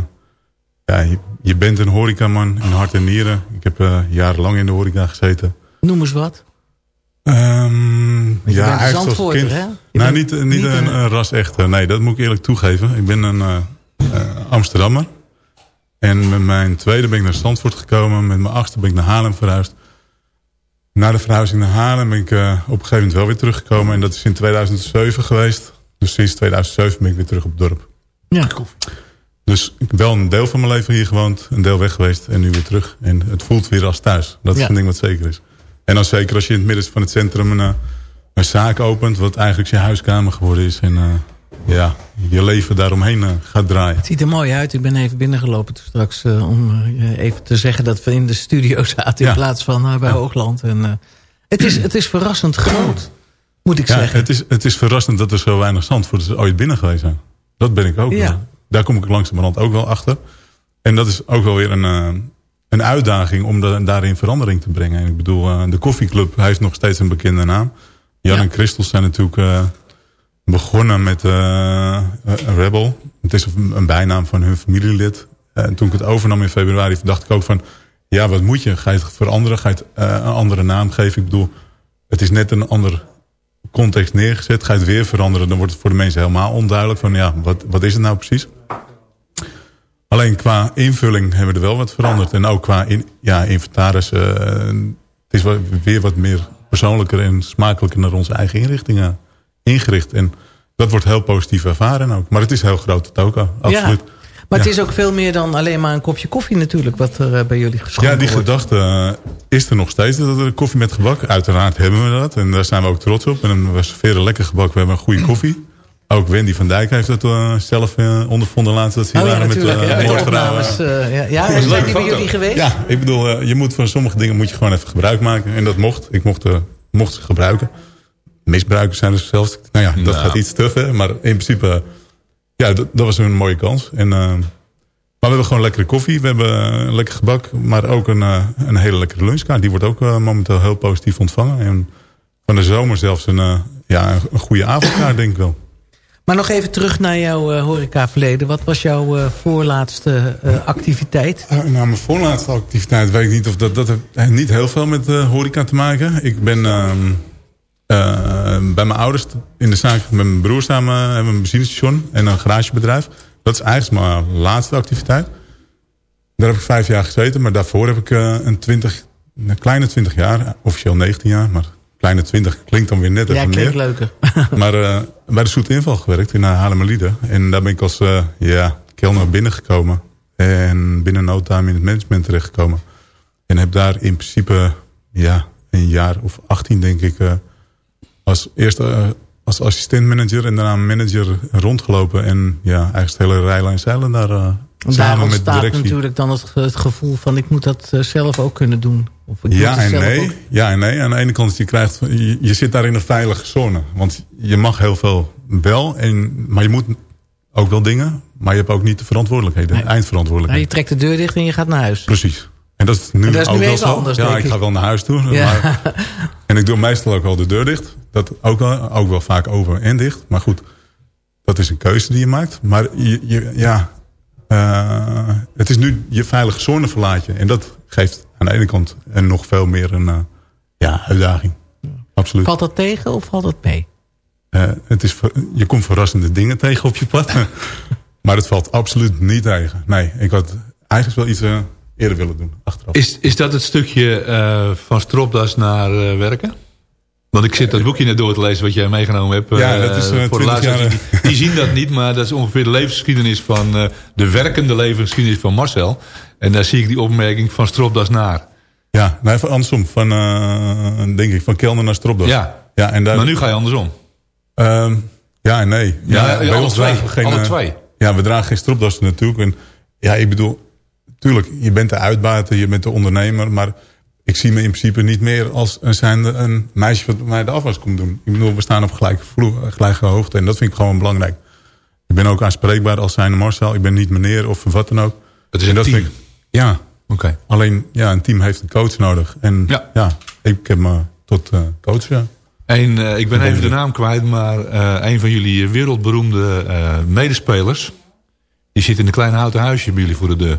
ja, je, je bent een horecaman in hart en nieren. Ik heb eh, jarenlang in de horeca gezeten. Noem eens wat. Bent een eigenlijk als kind. hè? Nou, bent niet, niet, niet een, ras echte. Nee, dat moet ik eerlijk toegeven. Ik ben een eh, eh, Amsterdammer. En met mijn tweede ben ik naar Zandvoort gekomen. Met mijn achtste ben ik naar Haarlem verhuisd. Na de verhuizing naar Haarlem ben ik eh, op een gegeven moment wel weer teruggekomen. En dat is in 2007 geweest. Dus sinds 2007 ben ik weer terug op het dorp. Ja. Dus ik heb wel een deel van mijn leven hier gewoond. Een deel weg geweest en nu weer terug. En het voelt weer als thuis. Dat is Ja. een ding wat zeker is. En dan zeker als je in het midden van het centrum een, eh, een zaak opent. Wat eigenlijk je huiskamer geworden is. En eh, ja, je leven daaromheen eh, gaat draaien. Het ziet er mooi uit. Ik ben even binnengelopen straks om even te zeggen dat we in de studio zaten in Ja. plaats van bij Hoogland. En, het, is, het is verrassend groot, moet ik Ja, zeggen. het is, het is verrassend dat er zo weinig Zandvoorters ooit binnen geweest zijn. Dat ben ik ook. Ja. Daar kom ik langzamerhand ook wel achter. En dat is ook wel weer een, eh, een uitdaging om da- daarin verandering te brengen. En ik bedoel, eh, de koffieclub heeft nog steeds een bekende naam. Jan Ja. en Christel zijn natuurlijk eh, begonnen met Rebel. Het is een een bijnaam van hun familielid. En toen ik het overnam in februari dacht ik ook van... Ja, wat moet je? Ga je het veranderen? Ga je het een andere naam geven? Ik bedoel, het is net een ander context neergezet. Ga je het weer veranderen, dan wordt het voor de mensen helemaal onduidelijk. Van ja, wat, wat is het nou precies? Alleen qua invulling hebben we er wel wat veranderd. En ook qua in, ja, inventaris. eh, het is weer wat meer persoonlijker en smakelijker naar onze eigen inrichtingen ingericht. En dat wordt heel positief ervaren ook. Maar het is heel groot, het ook, absoluut. Ja. Maar het is ook veel meer dan alleen maar een kopje koffie natuurlijk... wat er eh, bij jullie geschonken Ja, die wordt. gedachte eh, is er nog steeds. Dat er koffie met gebak. Uiteraard hebben we dat. En daar zijn we ook trots op. En we serveren lekker gebak. We hebben een goede koffie. Ook Wendy van Dijk heeft dat eh, zelf ondervonden laatst. Dat ze hier Oh ja, waren met eh, ja, met de moordvrouwen. opnames. ja, ja is zijn die bij jullie geweest? Ja, ik bedoel, je moet van sommige dingen moet je gewoon even gebruik maken. En dat mocht. Ik mocht, mocht ze gebruiken. Misbruikers zijn er zelfs. Nou ja, dat gaat iets te ver. Maar in principe, ja, dat, dat was een mooie kans. En, eh, maar we hebben gewoon lekkere koffie. We hebben lekker gebak. Maar ook een, eh, een hele lekkere lunchkaart. Die wordt ook eh, momenteel heel positief ontvangen. En van de zomer zelfs een, ja, een goede avondkaart, denk ik wel. Maar nog even terug naar jouw horecaverleden. Wat was jouw voorlaatste activiteit? Nou, mijn voorlaatste activiteit weet ik niet of dat... Dat heeft niet heel veel met horeca te maken. Ik ben ehm, eh, bij mijn ouders in de zaak met mijn broer samen... hebben we een benzinestation en een garagebedrijf. Dat is eigenlijk mijn laatste activiteit. Daar heb ik vijf jaar gezeten. Maar daarvoor heb ik eh, een, 20, een kleine twintig jaar. Officieel 19 jaar, maar kleine 20 klinkt dan weer net Ja, even klinkt leuker. Maar eh, bij de Zoete Inval gewerkt in uh, Haarlemmerlieden. En daar ben ik als eh ja, kelner binnengekomen. En binnen no time in het management terechtgekomen. En heb daar in principe ja, een jaar of 18 denk ik... eh, als eerst eh, als assistent-manager en daarna manager rondgelopen. En ja, eigenlijk het hele rijlen en zeilen daar uh, Daar samen met de ontstaat directie. natuurlijk dan het, het gevoel van... ik moet dat eh, zelf ook kunnen doen. Of ik Ja en nee. ook- Ja en nee. Aan de ene kant je krijgt, je, je zit daar in een veilige zone. Want je mag heel veel wel. En, maar je moet ook wel dingen. Maar je hebt ook niet de verantwoordelijkheden. Nee. Eindverantwoordelijkheid. Ja, je trekt de deur dicht en je gaat naar huis. Precies. En dat is nu En dat is ook wel zo. anders, ja, ik ik. ga wel naar huis toe. Ja. Maar, en ik doe meestal ook wel de deur dicht. Dat ook wel, ook wel vaak over en dicht. Maar goed, dat is een keuze die je maakt. Maar je, je, ja, eh, het is nu je veilige zone verlaat je. En dat geeft aan de ene kant en nog veel meer een eh, ja, uitdaging. Absoluut. Valt dat tegen of valt dat mee? Eh, het is, je komt verrassende dingen tegen op je pad. maar het valt absoluut niet tegen. Nee, ik had eigenlijk wel iets eerder willen doen. Achteraf. Is, is dat het stukje eh, van stropdas naar eh, werken? Want ik zit dat boekje net door te lezen wat jij meegenomen hebt. Ja, eh, dat is, eh, voor de 20 luisteraars. jaar, Die, die zien dat niet, maar dat is ongeveer de levensgeschiedenis van... eh, de werkende levensgeschiedenis van Marcel. En daar zie ik die opmerking van stropdas naar. Ja, nee, van andersom. Van, eh, denk ik, van kelner naar stropdas. Ja, ja en daar, maar nu ga je andersom. Ehm, Ja en nee. Ja, bij alle ons twee. geen, Alle eh, twee. Ja, we dragen geen stropdassen natuurlijk. En ja, ik bedoel, tuurlijk, je bent de uitbater, je bent de ondernemer. Maar ik zie me in principe niet meer als een, zijnde een meisje wat bij mij de afwas komt doen. Ik bedoel, we staan op gelijke, vloer, gelijke hoogte. En dat vind ik gewoon belangrijk. Ik ben ook aanspreekbaar als zijnde Marcel. Ik ben niet meneer of wat dan ook. Het is En een team. ik- ja, Oké. alleen ja, een team heeft een coach nodig. En Ja. ja, ik heb me tot eh, coach. Ja. En, eh, ik ben even de naam kwijt, maar eh, een van jullie wereldberoemde eh, medespelers... die zit in een klein houten huisje bij jullie voor de deur.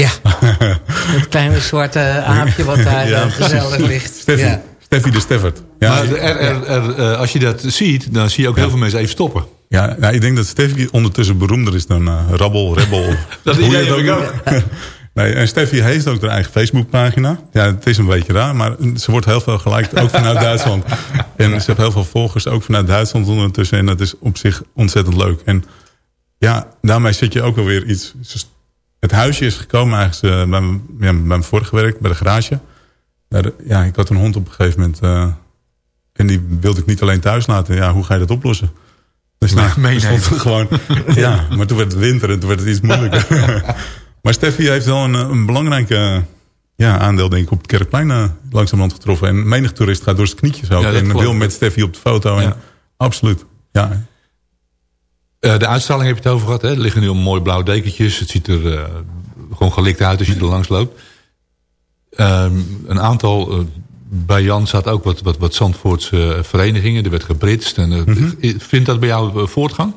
Ja, het kleine zwarte aapje wat daar Ja, eh, gezellig ligt. Steffi, Ja. Steffi de Steffert. Ja, maar er, er, er, eh, als je dat ziet, dan zie je ook heel veel mensen even stoppen. Ja, nou, ik denk dat Steffi ondertussen beroemder is dan eh Rabbel, Rebel. Dat hoe idee heb ik noemt. nee, en Steffi heeft ook haar eigen Facebookpagina. Ja, het is een beetje raar, maar ze wordt heel veel geliked, ook vanuit Duitsland. En ze heeft heel veel volgers, ook vanuit Duitsland ondertussen. En dat is op zich ontzettend leuk. En ja, daarmee zit je ook wel weer iets... Het huisje is gekomen eigenlijk eh, bij, mijn, ja, bij mijn vorige werk, bij de garage. Daar, ja, ik had een hond op een gegeven moment... eh, en die wilde ik niet alleen thuis laten. Ja, hoe ga je dat oplossen? Dus nou, stond er gewoon, ja, maar toen werd het winter en toen werd het iets moeilijker. maar Steffi heeft wel een, een belangrijk eh, ja, aandeel denk ik op het Kerkplein uh, langzamerhand getroffen. En menig toerist gaat door zijn knietjes ook. Ja, en wil met Steffi op de foto. En, Ja. Absoluut, ja. Eh, de uitstraling heb je het over gehad. Hè? Er liggen nu al mooi blauwe dekentjes. Het ziet er eh, gewoon gelikt uit als je er langs loopt. Ehm, een aantal... eh, bij Jan zat ook wat, wat, wat Zandvoortse verenigingen. Er werd gebritst. En, eh, Vindt dat bij jou voortgang?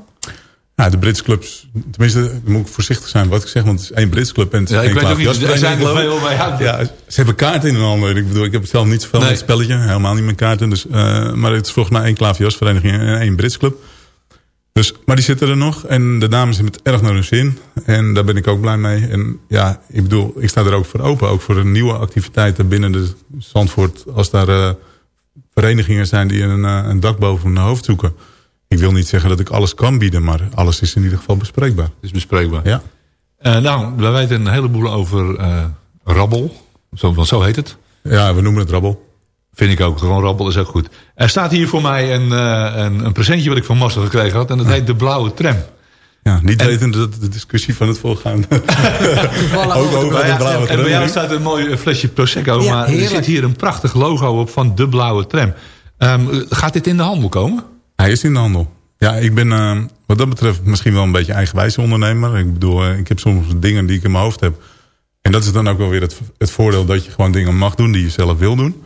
Ja, de Britse clubs, tenminste, dan moet ik voorzichtig zijn wat ik zeg, want het is één Brits club en het is Ja, ik één weet ook niet, er zijn er geloof ik. veel bij. Ja. Ja, ze hebben kaarten in hun handen. Ik bedoel, ik heb zelf niet zoveel Nee. met het spelletje. Helemaal niet met kaarten. Dus, maar het is volgens mij één klaverjasvereniging en één Brits club. Dus, maar die zitten er nog. En de dames hebben het erg naar hun zin. En daar ben ik ook blij mee. En ja, ik bedoel, ik sta er ook voor open. Ook voor nieuwe activiteiten binnen de Zandvoort. Als daar eh, verenigingen zijn die een, eh, een dak boven hun hoofd zoeken. Ik wil niet zeggen dat ik alles kan bieden. Maar alles is in ieder geval bespreekbaar. Het is bespreekbaar. Ja. Eh, nou, we weten een heleboel over rabbel. Zo, want zo heet het. Ja, we noemen het rabbel. Vind ik ook. Gewoon rabbel is ook goed. Er staat hier voor mij een, eh, een, een presentje wat ik van Marcel gekregen had. En dat heet de blauwe tram. Ja, niet weten dat de discussie van het voorgaande... Toevallig ook ook over de Ja, blauwe en bij jou tram. staat een mooi eh, flesje Prosecco. Ja, maar er zit hier een prachtig logo op van de blauwe tram. Ehm, gaat dit in de handel komen? Hij is in de handel. Ja, ik ben eh, wat dat betreft misschien wel een beetje eigenwijze ondernemer. Ik bedoel, eh, ik heb soms dingen die ik in mijn hoofd heb. En dat is dan ook wel weer het, het voordeel dat je gewoon dingen mag doen die je zelf wil doen.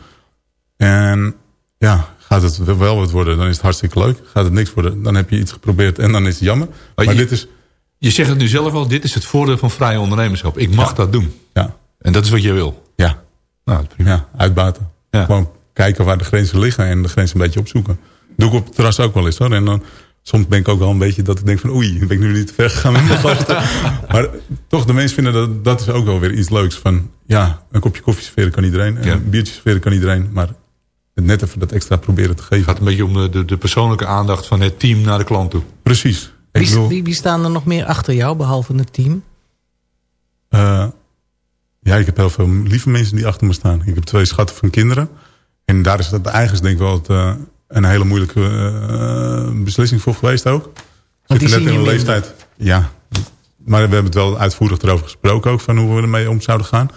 En ja, gaat het wel wat worden, dan is het hartstikke leuk. Gaat het niks worden, dan heb je iets geprobeerd en dan is het jammer. Maar, je- dit is, Je zegt het nu zelf al. Dit is het voordeel van vrije ondernemerschap. Ik mag dat doen. ja, En dat is wat je wil. ja, Nou, prima. ja, uitbaten. Ja. Gewoon kijken waar de grenzen liggen en de grenzen een beetje opzoeken. Doe ik op het terras ook wel eens hoor. En dan, soms ben ik ook wel een beetje dat ik denk van oei, ben ik nu niet te ver gegaan met mijn gasten. maar toch, de mensen vinden dat dat is ook wel weer iets leuks. Van ja, een kopje koffie serveren kan iedereen. Ja. Een biertje serveren kan iedereen. Maar net even dat extra proberen te Het geven. gaat een beetje om de, de, de persoonlijke aandacht van het team naar de klant toe. Precies. Ik Wie, bedoel, wie, wie staan er nog meer achter jou, behalve het team? eh, ja, ik heb heel veel lieve mensen die achter me staan. Ik heb twee schatten van kinderen. En daar is het eigenlijk denk ik wel het, eh, een hele moeilijke eh, beslissing voor geweest ook. Want die net in je een minder. leeftijd. Ja, maar we hebben het wel uitvoerig erover gesproken ook. Van hoe we ermee om zouden gaan.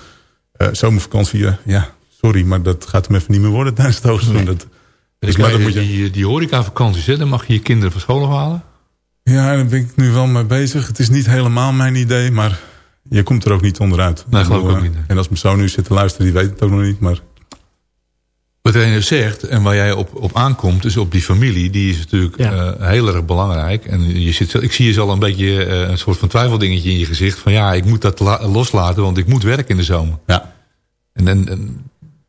Eh zomervakantie, eh, ja, sorry. Maar dat gaat hem even niet meer worden tijdens het hoogseizoen. Dat, Dus dus, maar die, moet je, die, die horecavakanties, hè, dan mag je je kinderen van school afhalen. ja, daar ben ik nu wel mee bezig. Het is niet helemaal mijn idee. Maar je komt er ook niet onderuit. Nee, geloof ik ook niet, eh, nee. En als mijn zoon nu zit te luisteren, die weet het ook nog niet. Maar Wat hij zegt en waar jij op, op aankomt, is op die familie. Die is natuurlijk Ja. eh, heel erg belangrijk. En je zit, zo- ik zie je al een beetje eh, een soort van twijfeldingetje in je gezicht. Van ja, ik moet dat la- loslaten, want ik moet werken in de zomer. ja, En, en, en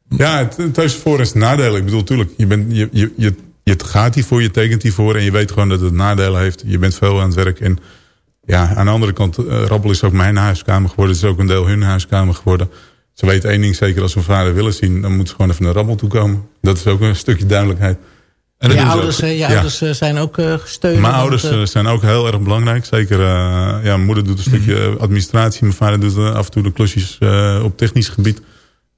Ja, het, het heeft voor- en het nadelen. Ik bedoel, tuurlijk, je, bent, je, je, je, je gaat hiervoor, je tekent hiervoor... en je weet gewoon dat het nadelen heeft. Je bent veel aan het werk. En ja, aan de andere kant, eh, Rabbel is ook mijn huiskamer geworden. Het is ook een deel hun huiskamer geworden. Ze weten één ding zeker, als ze hun vader willen zien... dan moeten ze gewoon even naar Rabbel toe komen. Dat is ook een stukje duidelijkheid. En Je ouders, ook. eh, je Ja. ouders eh, zijn ook eh gesteund. Mijn ouders zijn ook heel erg belangrijk. Zeker, eh, ja, mijn moeder doet een stukje administratie. Mijn vader doet af en toe de klusjes eh, op technisch gebied.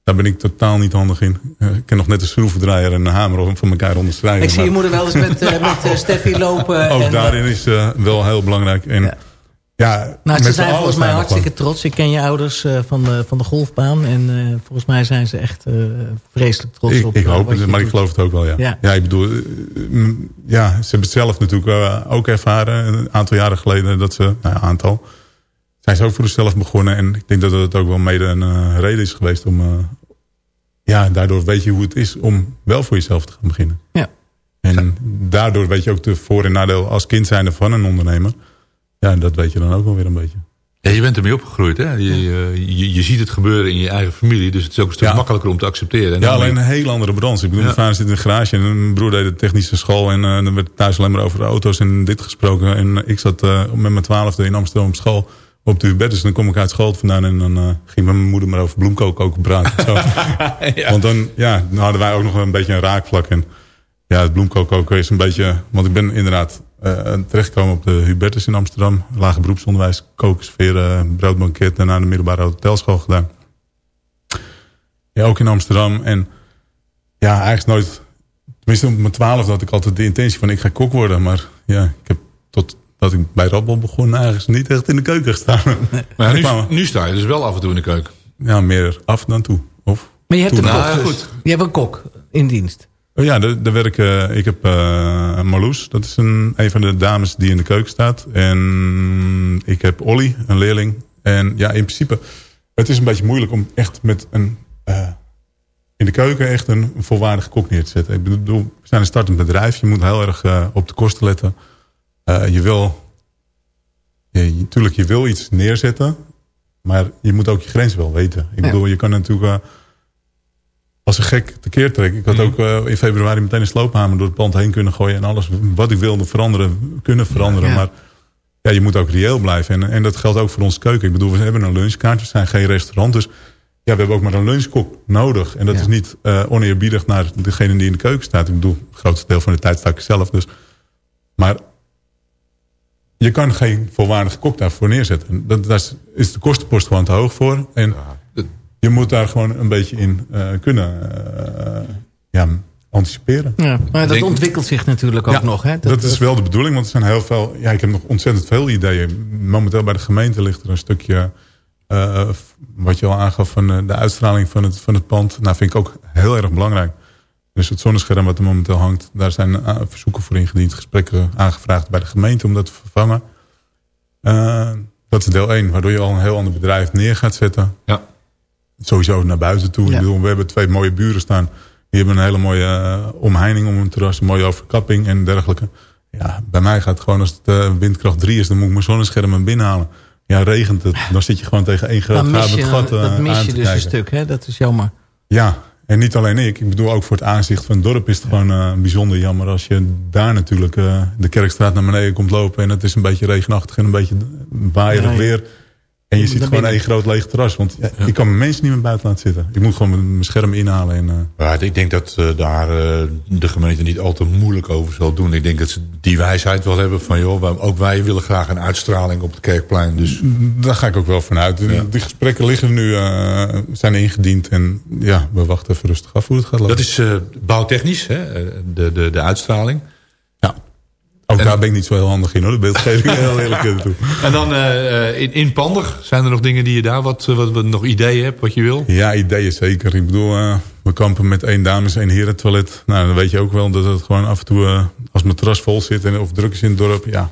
Daar ben ik totaal niet handig in. Eh, ik ken nog net een schroevendraaier en een hamer om van elkaar onderstrijden. Ik zie je moeder wel eens met, eh, met eh, Steffi lopen. Ook en, daarin is wel heel belangrijk. En, ja. Nou, met ze zijn volgens mij hartstikke trots. Ik ken je ouders van, de, van de golfbaan. En volgens mij zijn ze echt eh, vreselijk trots Ik, op ik hoop het, maar ik geloof het ook wel, ja. Ja. Ja, ik bedoel, mm, ja, ze hebben het zelf natuurlijk ook ervaren. Een aantal jaren geleden dat ze, nou ja, aantal, zijn ze ook voor zichzelf begonnen. En ik denk dat het ook wel mede een reden is geweest om, eh, ja, daardoor weet je hoe het is om wel voor jezelf te gaan beginnen. Ja. En daardoor weet je ook de voor- en nadeel als kind zijnde van een ondernemer. Ja, dat weet je dan ook wel weer een beetje. Ja, je bent ermee opgegroeid, hè? Je, je, je, je ziet het gebeuren in je eigen familie. Dus het is ook een stuk Ja. makkelijker om te accepteren. En Ja, alleen een heel andere branche. Ik bedoel, Ja. mijn vader zit in een garage en mijn broer deed de technische school. En eh, dan werd thuis alleen maar over de auto's en dit gesproken. En eh, ik zat eh, met mijn twaalfde in Amsterdam op school op de Hubert. Dus dan kom ik uit school vandaan en dan eh, ging mijn moeder maar over bloemkoken ook praten. Zo. Want dan, ja, dan hadden wij ook nog een beetje een raakvlak. En ja, het bloemkoken ook is een beetje... Want ik ben inderdaad eh, terechtgekomen op de Hubertus in Amsterdam. Lage beroepsonderwijs, kokensfeer, eh, broodbanket. Daarna de middelbare hotelschool gedaan. Ja, ook in Amsterdam. En ja, eigenlijk nooit... Tenminste, op mijn twaalf had ik altijd de intentie van ik ga kok worden. Maar ja, ik heb tot dat ik bij Radbol begon eigenlijk niet echt in de keuken gestaan. Maar nu, nu sta je dus wel af en toe in de keuken. ja, meer af dan toe. Of Maar je hebt toe een kok Nou, dus. goed. Je hebt een kok in dienst. Oh ja, daar, daar werk, eh, ik heb eh Marloes. Dat is een, een van de dames die in de keuken staat. En ik heb Olly, een leerling. En ja, in principe, het is een beetje moeilijk om echt met een... eh, in de keuken echt een volwaardige kok neer te zetten. Ik bedoel, we zijn een startend bedrijf. Je moet heel erg op de kosten letten. Eh, je wil... Je, tuurlijk, je wil iets neerzetten. Maar je moet ook je grens wel weten. Ik Ja. bedoel, je kan natuurlijk... eh, als een gek tekeer trekken. Ik had ook eh, in februari meteen een sloophamer door het pand heen kunnen gooien. En alles wat ik wilde veranderen, kunnen veranderen. Ja. Maar ja, je moet ook reëel blijven. En, en dat geldt ook voor ons keuken. Ik bedoel, we hebben een lunchkaart. We zijn geen restaurant. Dus ja, we hebben ook maar een lunchkok nodig. En dat Ja. is niet eh, oneerbiedig naar degene die in de keuken staat. Ik bedoel, het grootste deel van de tijd sta ik zelf. Dus. Maar je kan geen volwaardige kok daarvoor neerzetten. En Dat, daar is- de kostenpost gewoon te hoog voor. En je moet daar gewoon een beetje in eh, kunnen eh, ja, anticiperen. Ja, maar dat ontwikkelt zich natuurlijk ook Ja, nog. Hè? Dat, is wel de bedoeling, want er zijn heel veel... Ja, ik heb nog ontzettend veel ideeën. Momenteel bij de gemeente ligt er een stukje... eh, wat je al aangaf van de uitstraling van het, van het pand. Nou, vind ik ook heel erg belangrijk. Dus het zonnescherm wat er momenteel hangt... daar zijn eh, verzoeken voor ingediend. Gesprekken aangevraagd bij de gemeente om dat te vervangen. Eh, dat is deel 1, waardoor je al een heel ander bedrijf neer gaat zetten. Ja. Sowieso naar buiten toe. Ja. Ik bedoel, we hebben twee mooie buren staan. Die hebben een hele mooie eh, omheining om een terras. Een mooie overkapping en dergelijke. Ja, bij mij gaat het gewoon als het windkracht 3 is... dan moet ik mijn zonnescherm binnenhalen. Ja, regent het. Dan zit je gewoon tegen één groot Dan mis je, gat dat mis aan je te dus een stuk. Hè? Dat is jammer. Ja, en niet alleen ik. Ik bedoel ook voor het aanzicht van het dorp is het gewoon eh, bijzonder jammer... als je daar natuurlijk eh, de Kerkstraat naar beneden komt lopen... en het is een beetje regenachtig en een beetje waaierig Ja, ja. weer... En je ziet gewoon één groot leeg terras. Want ja, ik kan mijn mensen niet meer buiten laten zitten. Ik moet gewoon mijn- scherm inhalen. En, eh, Ja, ik denk dat eh, daar eh, de gemeente niet al te moeilijk over zal doen. Ik denk dat ze die wijsheid wel hebben van... joh, wij- ook wij willen graag een uitstraling op het Kerkplein. Dus daar ga ik ook wel vanuit. Die, die gesprekken liggen nu, eh, zijn ingediend. En ja, we wachten even rustig af hoe het gaat lopen. dat is eh, bouwtechnisch, hè? De, de, de uitstraling. Ook daar ben ik niet zo heel handig in hoor. De beeldgeving heel eerlijk toe. En dan eh, eh, in, in Pandig, zijn er nog dingen die je daar wat, eh, wat, wat nog ideeën hebt, wat je wil? Ja, ideeën zeker. Ik bedoel, eh, we kampen met één dames, één heren toilet. Nou, dan weet je ook wel dat het gewoon af en toe, eh, als mijn terras vol zit en of druk is in het dorp, ja.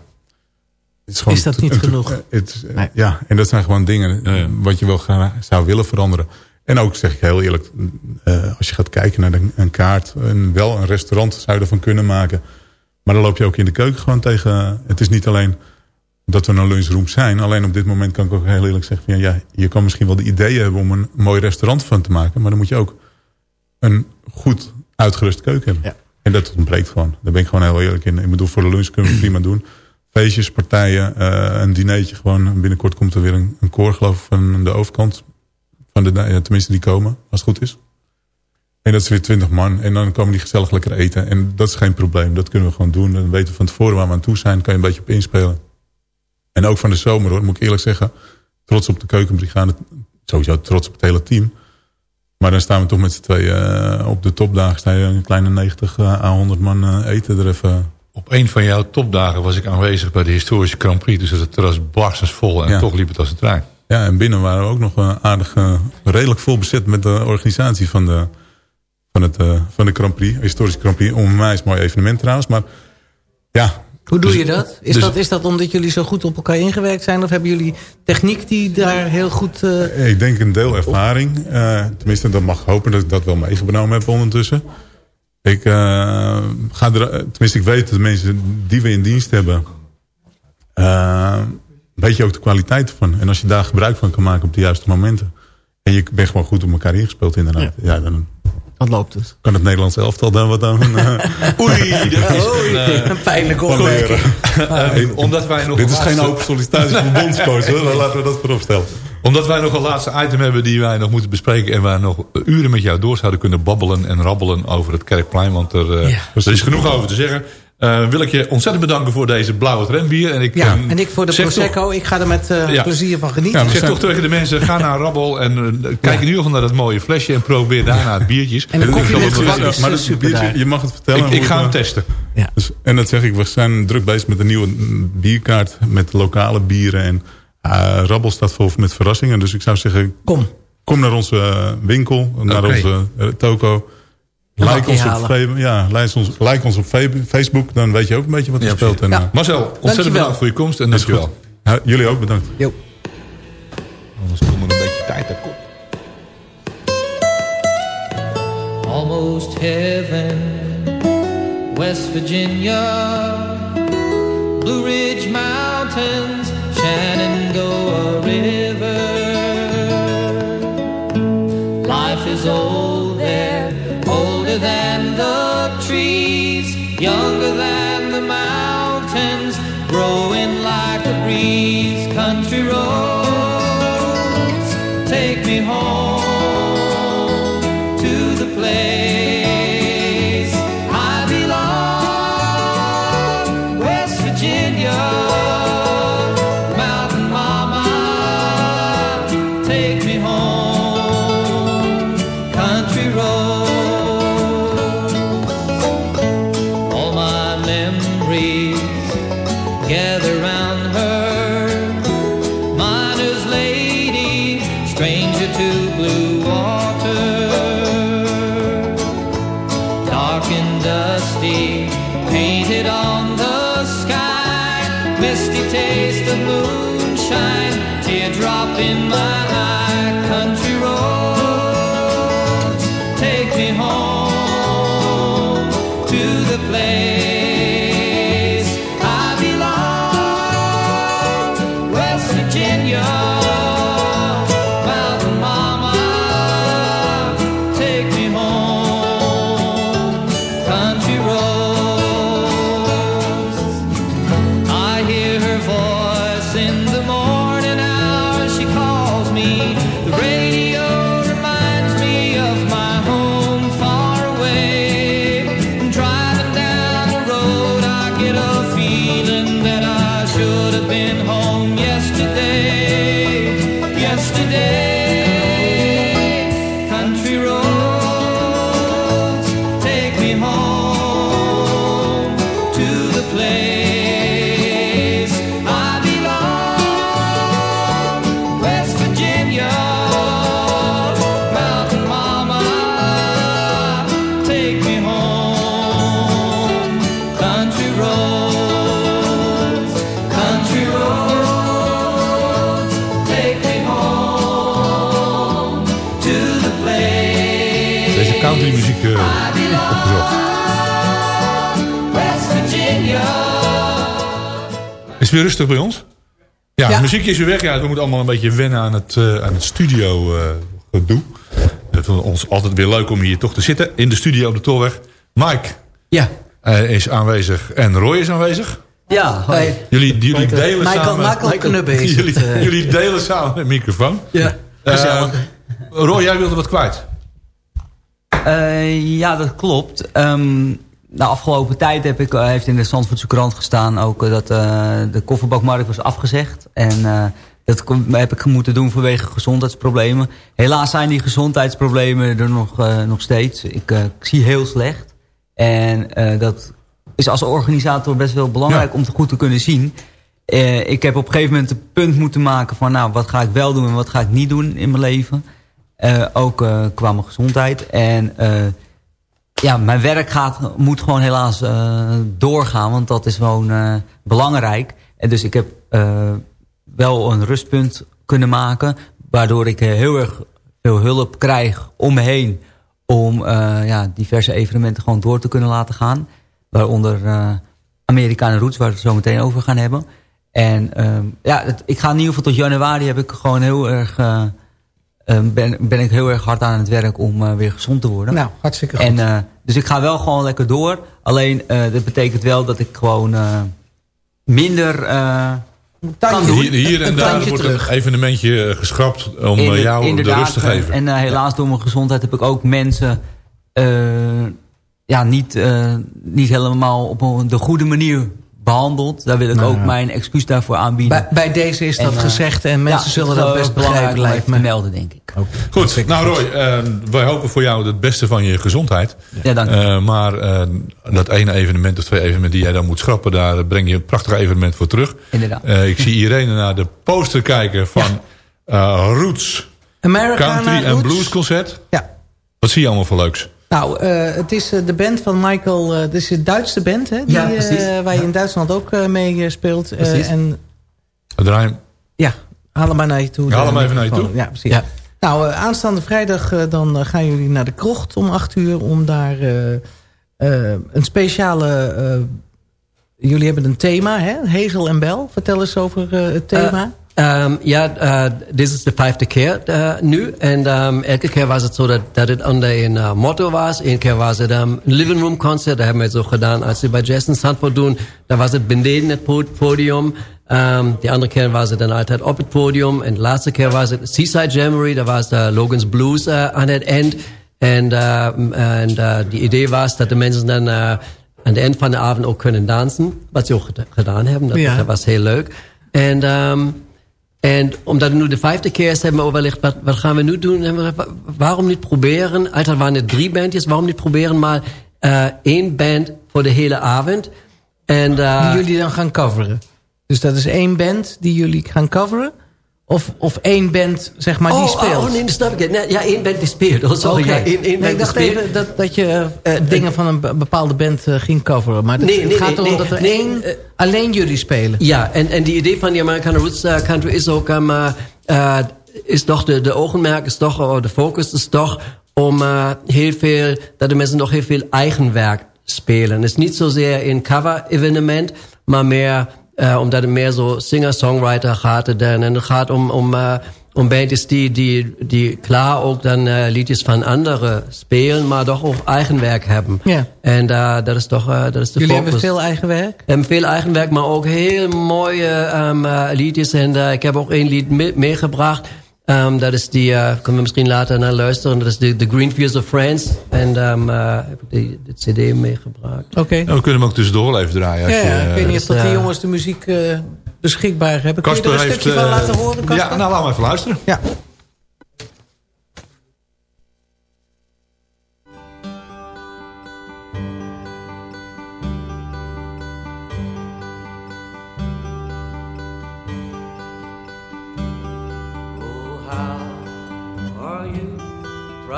Het is, gewoon Is dat niet genoeg? eh, het eh, Nee. Ja, en dat zijn gewoon dingen Ja, ja. wat je wel graag zou willen veranderen. En ook zeg ik heel eerlijk, eh, als je gaat kijken naar de- een kaart, een, wel een restaurant zou je ervan kunnen maken. Maar dan loop je ook in de keuken gewoon tegen. Het is niet alleen dat we een lunchroom zijn. Alleen op dit moment kan ik ook heel eerlijk zeggen... Van, ja, je kan misschien wel de ideeën hebben om een mooi restaurant van te maken... maar dan moet je ook een goed uitgerust keuken hebben. Ja. En dat ontbreekt gewoon. Daar ben ik gewoon heel eerlijk in. Ik bedoel, voor de lunch kunnen we prima doen. Feestjes, partijen, eh, een dinertje gewoon. Binnenkort komt er weer een, een koor, geloof ik, van de overkant. Van de, ja, tenminste, die komen, als het goed is. En dat is weer twintig man. En dan komen die gezellig lekker eten. En dat is geen probleem. Dat kunnen we gewoon doen. Dan weten we van tevoren waar we aan toe zijn. Kan je een beetje op inspelen. En ook van de zomer hoor, moet ik eerlijk zeggen. Trots op de keukenbrigade. Sowieso trots op het hele team. Maar dan staan we toch met z'n tweeën eh, op de topdagen. Sta je een kleine 90 à 100 man eh, eten er even... Op een van jouw topdagen was ik aanwezig bij de historische Grand Prix. Dus het terras barstens vol en Ja. toch liep het als een trein. Ja, en binnen waren we ook nog eh, aardig, eh, redelijk vol bezet met de organisatie van de, van het, eh, van de Grand Prix. Historische Grand Prix. Om mij is een mooi evenement trouwens. Maar ja. Hoe doe Dus- je dat? Is, dus- dat? is dat omdat jullie zo goed op elkaar ingewerkt zijn? Of hebben jullie techniek die daar heel goed... eh, Ik denk een deel ervaring. Eh, tenminste, dat mag ik hopen dat ik dat wel meegenomen heb ondertussen. Ik, eh, ga er, tenminste, ik weet dat de mensen die we in dienst hebben... weet je ook de kwaliteit ervan. En als je daar gebruik van kan maken op de juiste momenten... en je bent gewoon goed op elkaar ingespeeld inderdaad... Ja. dan dan loopt het. kan het Nederlandse elftal dan wat aan... eh, Oei, dat is Oei, een, eh, een pijnlijke opmerking. Eh, omdat wij nog Dit is geen open sollicitatie voor bondscoach, hoor. Laten we dat voorop stellen. Omdat wij nog een laatste item hebben die wij nog moeten bespreken... en waar nog uren met jou door zouden kunnen babbelen en rabbelen over het Kerkplein. Want er, eh, Ja. er is genoeg over te zeggen. Eh, wil ik je ontzettend bedanken voor deze blauwe trambier. En ik, Ja, eh, en ik voor de Prosecco. toch- Ik ga er met eh, Ja. plezier van genieten. ik zeg toch tegen de mensen, ga naar Rabbel en eh, kijk in ieder geval naar dat mooie flesje... en probeer daarna het biertjes. En de koffie Ik met zal het gebak wel- is maar dat super biertje, daar. je mag het vertellen. Ik, ga het, hem testen. Dus, en dat zeg ik, we zijn druk bezig met een nieuwe bierkaart met lokale bieren. En uh, Rabbel staat vol met verrassingen. Dus ik zou zeggen, Kom. kom naar onze winkel, naar onze toko. Like ons, op, ja, like, ons, like ons op Facebook, dan weet je ook een beetje wat er Ja, speelt. En, Ja. eh, Marcel, ontzettend Dankjewel. bedankt voor je komst en dankjewel. Ja, jullie ook bedankt. Jo. Anders komen we een beetje tijd tekort. almost heaven, West Virginia, Blue Ridge Mountains, Shenandoah River. Life is old 阳光 rustig bij ons? Ja, de muziek is weer weg. Ja, we moeten allemaal een beetje wennen aan het, eh, aan het studio eh, gedoe. Het is ons altijd weer leuk om hier toch te zitten. In de studio op de Tolweg. Mike Ja. eh, is aanwezig en Roy is aanwezig. Ja, hoi. Jullie, jullie delen Michael, samen... Michael Knubbe is jullie, het. eh. jullie delen samen een microfoon. Ja. Roy, jij wilde wat kwijt. Eh, ja, dat klopt. Ehm, de afgelopen tijd heb ik, eh, heeft in de Zandvoortse krant gestaan ook eh, dat eh, de kofferbakmarkt was afgezegd. En Dat heb ik moeten doen vanwege gezondheidsproblemen. Helaas zijn die gezondheidsproblemen er nog, nog steeds. Ik, ik zie heel slecht. En dat is als organisator best wel belangrijk om het goed te kunnen zien. Ik heb op een gegeven moment een punt moeten maken van... nou, wat ga ik wel doen en wat ga ik niet doen in mijn leven. Ook qua mijn gezondheid. En ja, mijn werk gaat, moet gewoon helaas eh, doorgaan. Want dat is gewoon eh, belangrijk. En dus ik heb eh, wel een rustpunt kunnen maken. Waardoor ik heel erg veel hulp krijg om me heen. Om ja, diverse evenementen gewoon door te kunnen laten gaan. Waaronder Amerikanen Roots, waar we het zo meteen over gaan hebben. En ehm, ja, ik ga in ieder geval tot januari heb ik gewoon heel erg... eh, eh, ben, ben ik heel erg hard aan het werk om eh, weer gezond te worden. Nou, hartstikke goed. En, eh, dus ik ga wel gewoon lekker door. Alleen, eh, dat betekent wel dat ik gewoon eh, minder eh, kan doen. Hier, hier en daar wordt terug. een evenementje geschrapt om jou de rust te geven. En helaas door mijn gezondheid heb ik ook mensen... eh, ja, niet, eh, niet helemaal op de goede manier behandeld. Daar wil ik Nou, ook ja. mijn excuus daarvoor aanbieden. Bij, bij deze is dat eh, gezegd en mensen ja, zullen dat best belangrijk lijkt me. te melden, denk ik. Goed, nou Roy, eh, wij hopen voor jou het beste van je gezondheid. Ja, dank je. Eh, maar eh, dat ene evenement of twee evenementen die jij dan moet schrappen... daar breng je een prachtig evenement voor terug. Inderdaad. Eh, ik zie Irene naar de poster kijken van eh, Roots Americana Country en Roots. Blues Concert. Ja. Wat zie je allemaal voor leuks? Nou, eh, het is eh, de band van Michael... eh, Het is een Duitse band, hè? Die, Ja, eh, precies. waar je in Duitsland ook eh, mee eh, speelt. Eh, Precies. en We draaien ja, haal hem maar naar je toe. Ja, haal hem De even naar je toe. Ja, precies. Ja. Nou, eh, aanstaande vrijdag eh, dan eh, gaan jullie naar de krocht om acht uur... om daar eh, eh, een speciale... eh, jullie hebben een thema, hè? Hazel en Bel. Vertel eens over eh, het thema. Um, ja, uh, dit is de vijfde keer uh, nu. En um, elke keer was het zo dat, dat het onder een uh, motto was. Eén keer was het um, een living room concert. Dat hebben we zo gedaan als we bij Jason Sanford doen. Daar was het beneden het po- podium. Um, die andere keer was het dan altijd op het podium. En de laatste keer was het Seaside Jamboree. Daar was uh, Logan's Blues uh, aan het eind. En, uh, en uh, die idee was dat de mensen dan... Uh, aan het eind van de avond ook kunnen dansen. Wat ze ook ged- gedaan hebben. Dat, Ja. dat was heel leuk. En... En omdat het nu de vijfde keer is, hebben we overlegd, wat, gaan we nu doen? En we waarom niet proberen, altijd waren het drie bandjes, waarom niet proberen maar uh, één band voor de hele avond. En, uh, die jullie dan gaan coveren. Dus dat is één band die jullie gaan coveren? Of, of één band, zeg maar, die oh, speelt? Oh, nee, dat snap ik. Nee, ja, één band die speelt. Oh, sorry, Oké. ja, één, één Nee, band ik dacht speelt. even dat, dat je eh, dingen van een be- bepaalde band ging coveren. Maar dat, Nee, het nee, gaat erom dat er één, alleen jullie spelen. Ja, en, en die idee van die American Roots uh, Country is ook... Um, uh, uh, is toch de, de ogenmerk is toch, of de focus is toch... om uh, heel veel, dat de mensen nog heel veel eigen werk spelen. Het is niet zozeer een cover-evenement, maar meer... Uh, omdat het meer zo singer-songwriter gaat dan. En het gaat om, om, uh, om bandjes die, die, die klaar ook dan uh, liedjes van anderen spelen... maar toch ook eigen werk hebben. Ja. En dat is toch dat is de Jullie focus. hebben veel eigen werk? We hebben veel eigen werk, maar ook heel mooie um, liedjes. En ik heb ook één lied mee meegebracht. Um, dat is die, uh, kunnen we misschien later naar luisteren. Dat is de, The Green Fields of France. En um, uh, heb ik de, de cd meegebracht. Oké. En we kunnen hem ook tussendoor even draaien. Als Ja, je, ja, ik eh, weet niet of dat ja. die jongens de muziek eh, beschikbaar hebben. Kun je er een heeft... stukje van eh, laten horen? Ja, nou laten we even luisteren. Ja.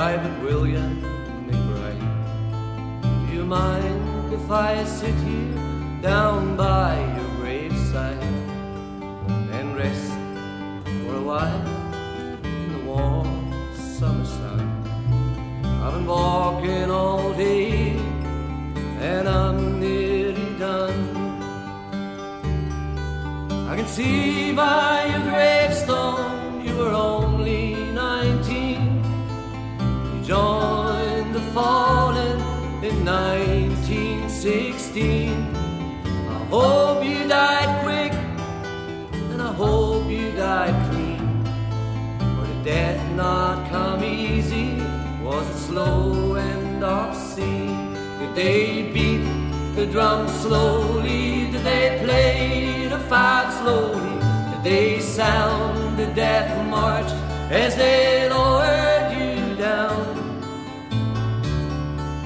Private William McBride? Do you mind if I sit here down by your graveside and rest for a while in the warm summer sun? I've been walking all day and I'm nearly done. I can see by slow and obscene? Did they beat the drum slowly? Did they play the five slowly? Did They sound the death march as they lowered you down.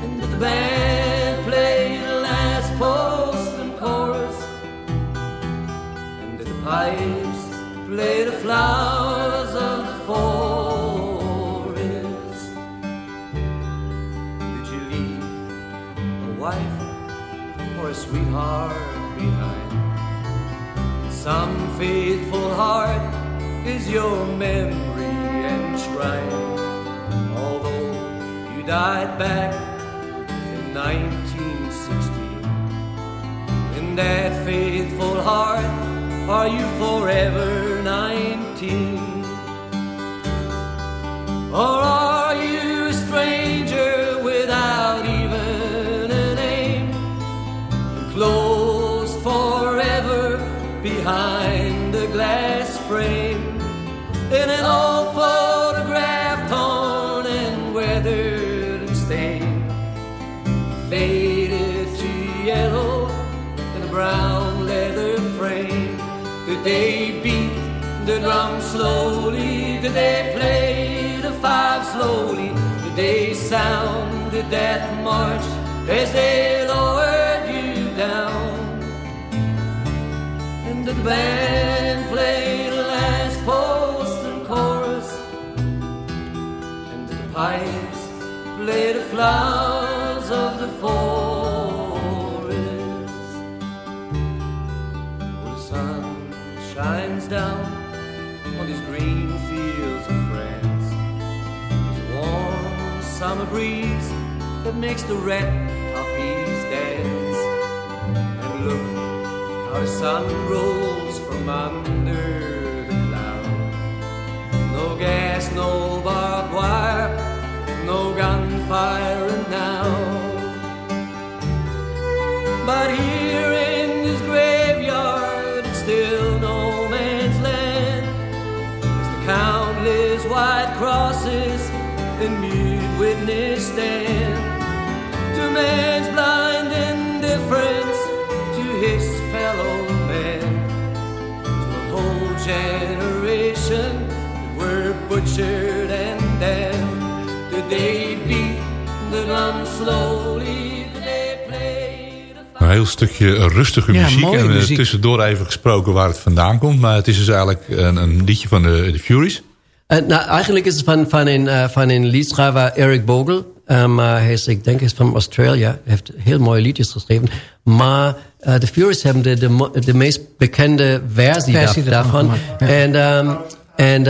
And did the band play the last post and chorus. And did the pipes play the flowers of the forest. Sweetheart behind? Some faithful heart is your memory enshrined. Although you died back in 1916, in that faithful heart, are you forever 19? The drum slowly did they play the five slowly? Did they sound the death march as they lowered you down? And the band played the last post and chorus, and the pipes played the flowers of the forest. Well, the sun shines down summer breeze that makes the red poppies dance. And look how the sun rolls from under the clouds. No gas, no barbed wire, no gunfire now. But here in this graveyard, it's still no man's land. As the countless white crosses witness stand to man's blind indifference to his fellow man, to a whole generation that were butchered and damned. Did they beat the drum slowly? Een heel stukje rustige Ja, muziek. en eh, muziek. tussendoor even gesproken waar het vandaan komt. Maar het is dus eigenlijk een, een liedje van de, de Furies. Uh, nou, eigenlijk is het van, van, een, uh, van een liedschrijver Eric Bogle. Um, uh, hij is, ik denk hij is van Australia. Hij heeft heel mooie liedjes geschreven. Maar de Furies hebben de, de, de meest bekende versie, Versie daarvan. En, um, en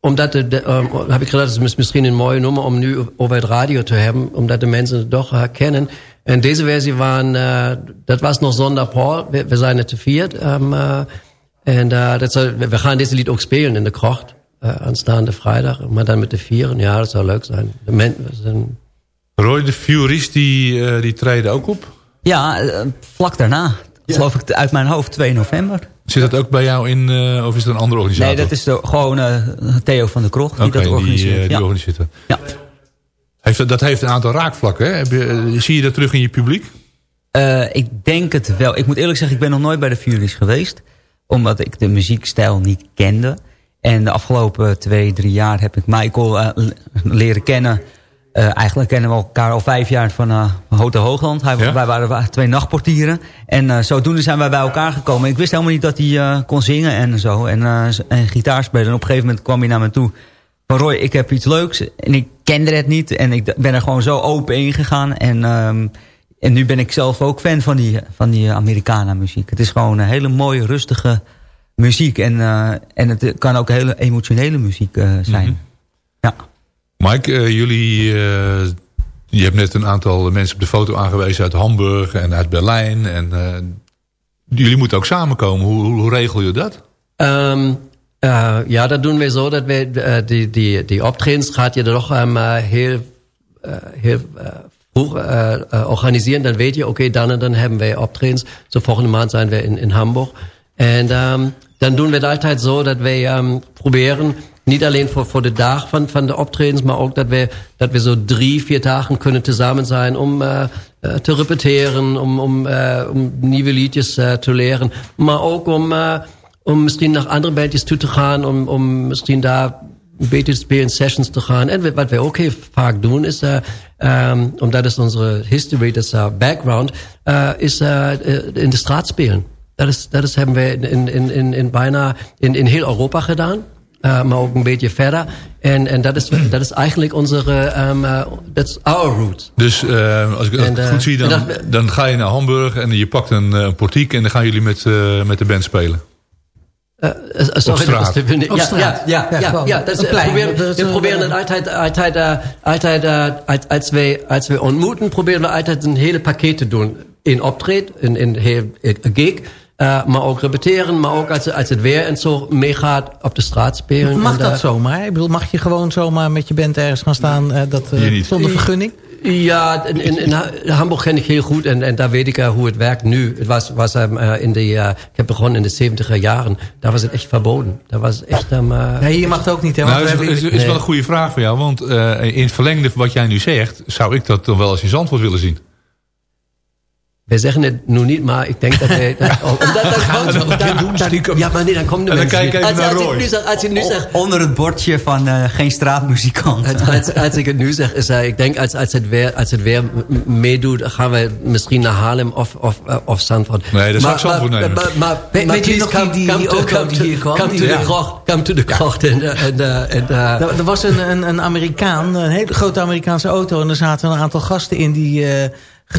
omdat um, heb ik gedacht, het is misschien een mooie nummer om nu over het radio te hebben. Omdat de mensen het toch herkennen. En deze versie waren, uh, dat was nog zonder Paul. We, we zijn er te viert. Um, uh, en uh, dat we gaan deze lied ook spelen in de krocht. Uh, aanstaande vrijdag. Maar dan met de vieren. Ja, dat zou leuk zijn. De men, zijn, Roy, de Furies die, eh, die treden ook op. Ja, eh, vlak daarna. Geloof ik uit mijn hoofd 2 november. Zit dat ook bij jou in, eh, of is het een andere organisatie? Nee, dat is de, gewoon eh, Theo van der Krocht die dat die, organiseert. eh, die ja. organiseert dat. Ja. Heeft, dat- dat heeft een aantal raakvlakken. Hè? Heb je, eh, zie je dat terug in je publiek? Eh, ik denk het wel. Ik moet eerlijk zeggen, ik ben nog nooit bij de Furies geweest. Omdat ik de muziekstijl niet kende. En de afgelopen twee, drie jaar heb ik Michael eh, leren kennen. Eh, eigenlijk kennen we elkaar al vijf jaar van uh, Hotel Hoogland. Hij, Wij waren wa- twee nachtportieren. En zodoende zijn wij bij elkaar gekomen. Ik wist helemaal niet dat hij kon zingen en zo. En, en gitaar spelen. En op een gegeven moment kwam hij naar me toe. Van Roy, ik heb iets leuks. En ik kende het niet. En ik ben er gewoon zo open in gegaan. En, ehm, en nu ben ik zelf ook fan van die, van die Americana muziek. Het is gewoon een hele mooie, rustige muziek. En, eh, en het kan ook hele emotionele muziek eh, zijn. Ja. Mike, eh, jullie, eh, je hebt net een aantal mensen op de foto aangewezen uit Hamburg en uit Berlijn. En, eh, jullie moeten ook samenkomen. Hoe, hoe, hoe regel je dat? Um, uh, ja, dat doen we zo dat we uh, die, die, die optredens gaat je toch um, uh, heel, uh, heel uh, vroeg uh, uh, organiseren. Dan weet je, oké, okay, dan en dan hebben wij optredens. Zo volgende maand zijn we in, in Hamburg. En um, dan doen we het altijd zo dat wij um, proberen, niet alleen voor, voor de dag van, van de optredens, maar ook dat we, dat we zo drie, vier dagen kunnen tezamen zijn om uh, te repeteren, om, om, uh, om nieuwe liedjes uh, te leren. Maar ook om... Om misschien naar andere bandjes toe te gaan, om, om misschien daar beetje te spelen, sessions te gaan. En wat wij ook heel vaak doen, is, um, omdat het onze history, dat is background, is in de straat spelen. Dat, is, dat is, hebben we in, in, in, in bijna in, in heel Europa gedaan. Uh, maar ook een beetje verder. En, en dat, is, dat is eigenlijk onze, um, uh, that's our route. Dus uh, als ik het goed zie, dan, dat- dan ga je naar Hamburg en je pakt een portiek en dan gaan jullie met, uh, met de band spelen. Uh, sorry, straat. dat was- Op ja, straat. ja, ja, Ja, ja, dat is, een plein. we proberen, we eh, het altijd, altijd, altijd als, als, wij, als wij ontmoeten, proberen we altijd een hele pakket te doen. In optreed, in, in heel een gig, uh, maar ook repeteren, maar ook als, als het weer en zo meegaat op de straat spelen. Mag En, dat uh, zomaar? Ik bedoel, mag je gewoon zomaar met je band ergens gaan staan eh, dat, eh, zonder vergunning? Ja, in, in, in Ha- Hamburg ken ik heel goed en, en daar weet ik uh, hoe het werkt nu. Het was, was um, uh, in de, uh, ik heb begonnen in de 70er jaren. Daar was het echt verboden. Daar was echt... Um, uh, Nee, hier mag het ook niet, hè? Nou, Want is, is, wel een goede vraag voor jou, want uh, in het verlengde van wat jij nu zegt, zou ik dat dan wel eens in Zandvoort willen zien. Wij zeggen het nu niet, maar ik denk dat wij... Dat, omdat dan Gaan we komt- dat dan- doen, dan- stiekem? Ja, maar nee, dan komen de mensen kijk even als, naar als, ik nu zeg, als ik nu zeg... Onder het bordje van uh, geen straatmuzikant. Als, als, als ik het nu zeg, is uh, ik denk als, als, het weer, als het weer meedoet, gaan we misschien naar Haarlem of, of, uh, of Zandvoort. Nee, dat zou ik Zandvoort maar, nemen. Maar, maar, Weet- maar weet je please nog die- come- die- come die to- auto come die to- hier kwam? Come to ja. krocht. Come to the krocht. En, en, en, er was een, een, een Amerikaan, een hele grote Amerikaanse auto... en er zaten een aantal gasten in die eh,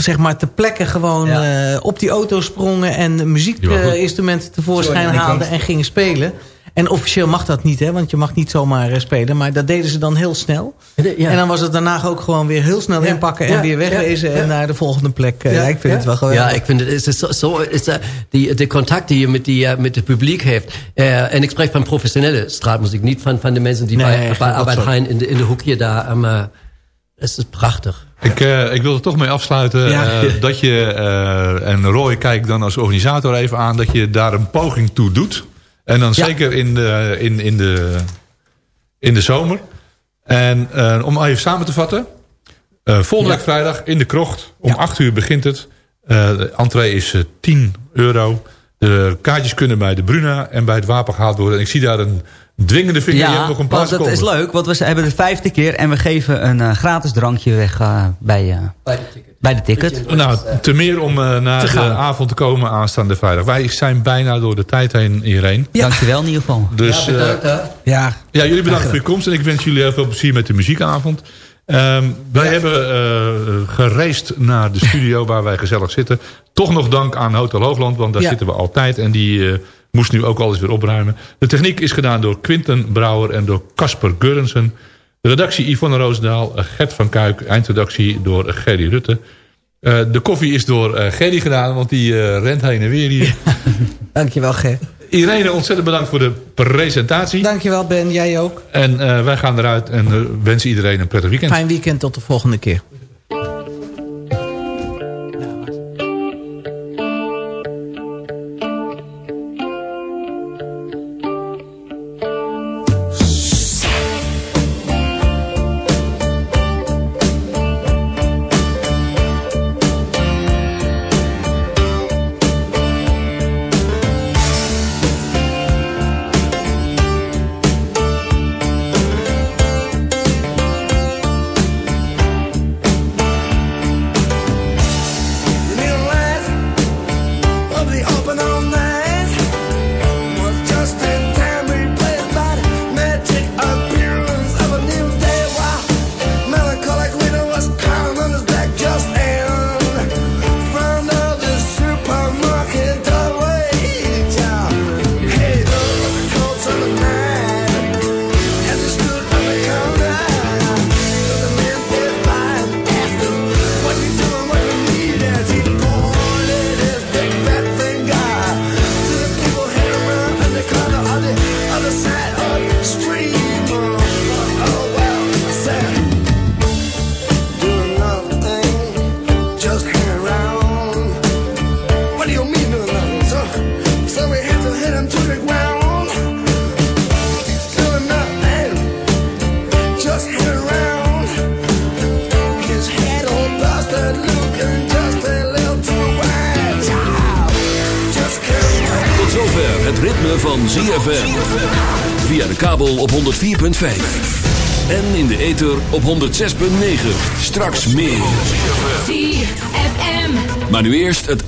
zeg maar ter plekke gewoon eh, op die auto sprongen... en muziekinstrumenten tevoorschijn Sorry, haalden en gingen spelen. En officieel mag dat niet, hè, want je mag niet zomaar eh, spelen. Maar dat deden ze dan heel snel. Ja. En dan was het daarna ook gewoon weer heel snel Ja, inpakken... en weer wegwezen en naar de volgende plek. Eh, Ja, ik vind het wel geweldig. Ja, ik vind het is zo, zo is uh, die, de contact die je met, die, uh, met het publiek heeft. Uh, en ik spreek van professionele straatmuziek, niet van, van de mensen die Nee, bij, bij Albert. Heijn in de, in de hoekje daar. Uh, het is prachtig. Ik, uh, ik wil er toch mee afsluiten Ja. uh, dat je, uh, en Roy kijkt dan als organisator even aan, dat je daar een poging toe doet. En dan Ja. zeker in de, in, in, de, in de zomer. En om even samen te vatten. Volgende Ja. week vrijdag in de krocht. Om 8 uur begint het. De entree is uh, 10 euro. De kaartjes kunnen bij de Bruna en bij het Wapen gehaald worden. En ik zie daar een dwingende vinger. je hebt Ja, nog een want paar dat is leuk, want we hebben de vijfde keer en we geven een uh, gratis drankje weg uh, bij, uh, Bij de ticket. bij de ticket. Nou, te meer om uh, naar de gaan. avond te komen aanstaande vrijdag. Wij zijn bijna door de tijd heen hierheen. Ja. Dankjewel in ieder geval. Dus ja, bedankt. Ja, ja, jullie bedankt voor je komst. En ik wens jullie heel veel plezier met de muziekavond. Um, wij hebben uh, gereisd naar de studio waar wij gezellig zitten. Toch nog dank aan Hotel Hoogland, want daar Ja. zitten we altijd. En die uh, moest nu ook alles weer opruimen. De techniek is gedaan door Quinten Brouwer en door Casper Geurensen. De redactie Yvonne Roosendaal, Gert van Kuik. Eindredactie door Gerry Rutte. Uh, de koffie is door uh, Gerry gedaan, want die uh, rent heen en weer hier. dankjewel Ger. Irene, ontzettend bedankt voor de presentatie. Dankjewel Ben, jij ook. En wij gaan eruit en wensen iedereen een prettig weekend. Fijn weekend, tot de volgende keer. 106.9. Straks meer. ZFM. Maar nu eerst het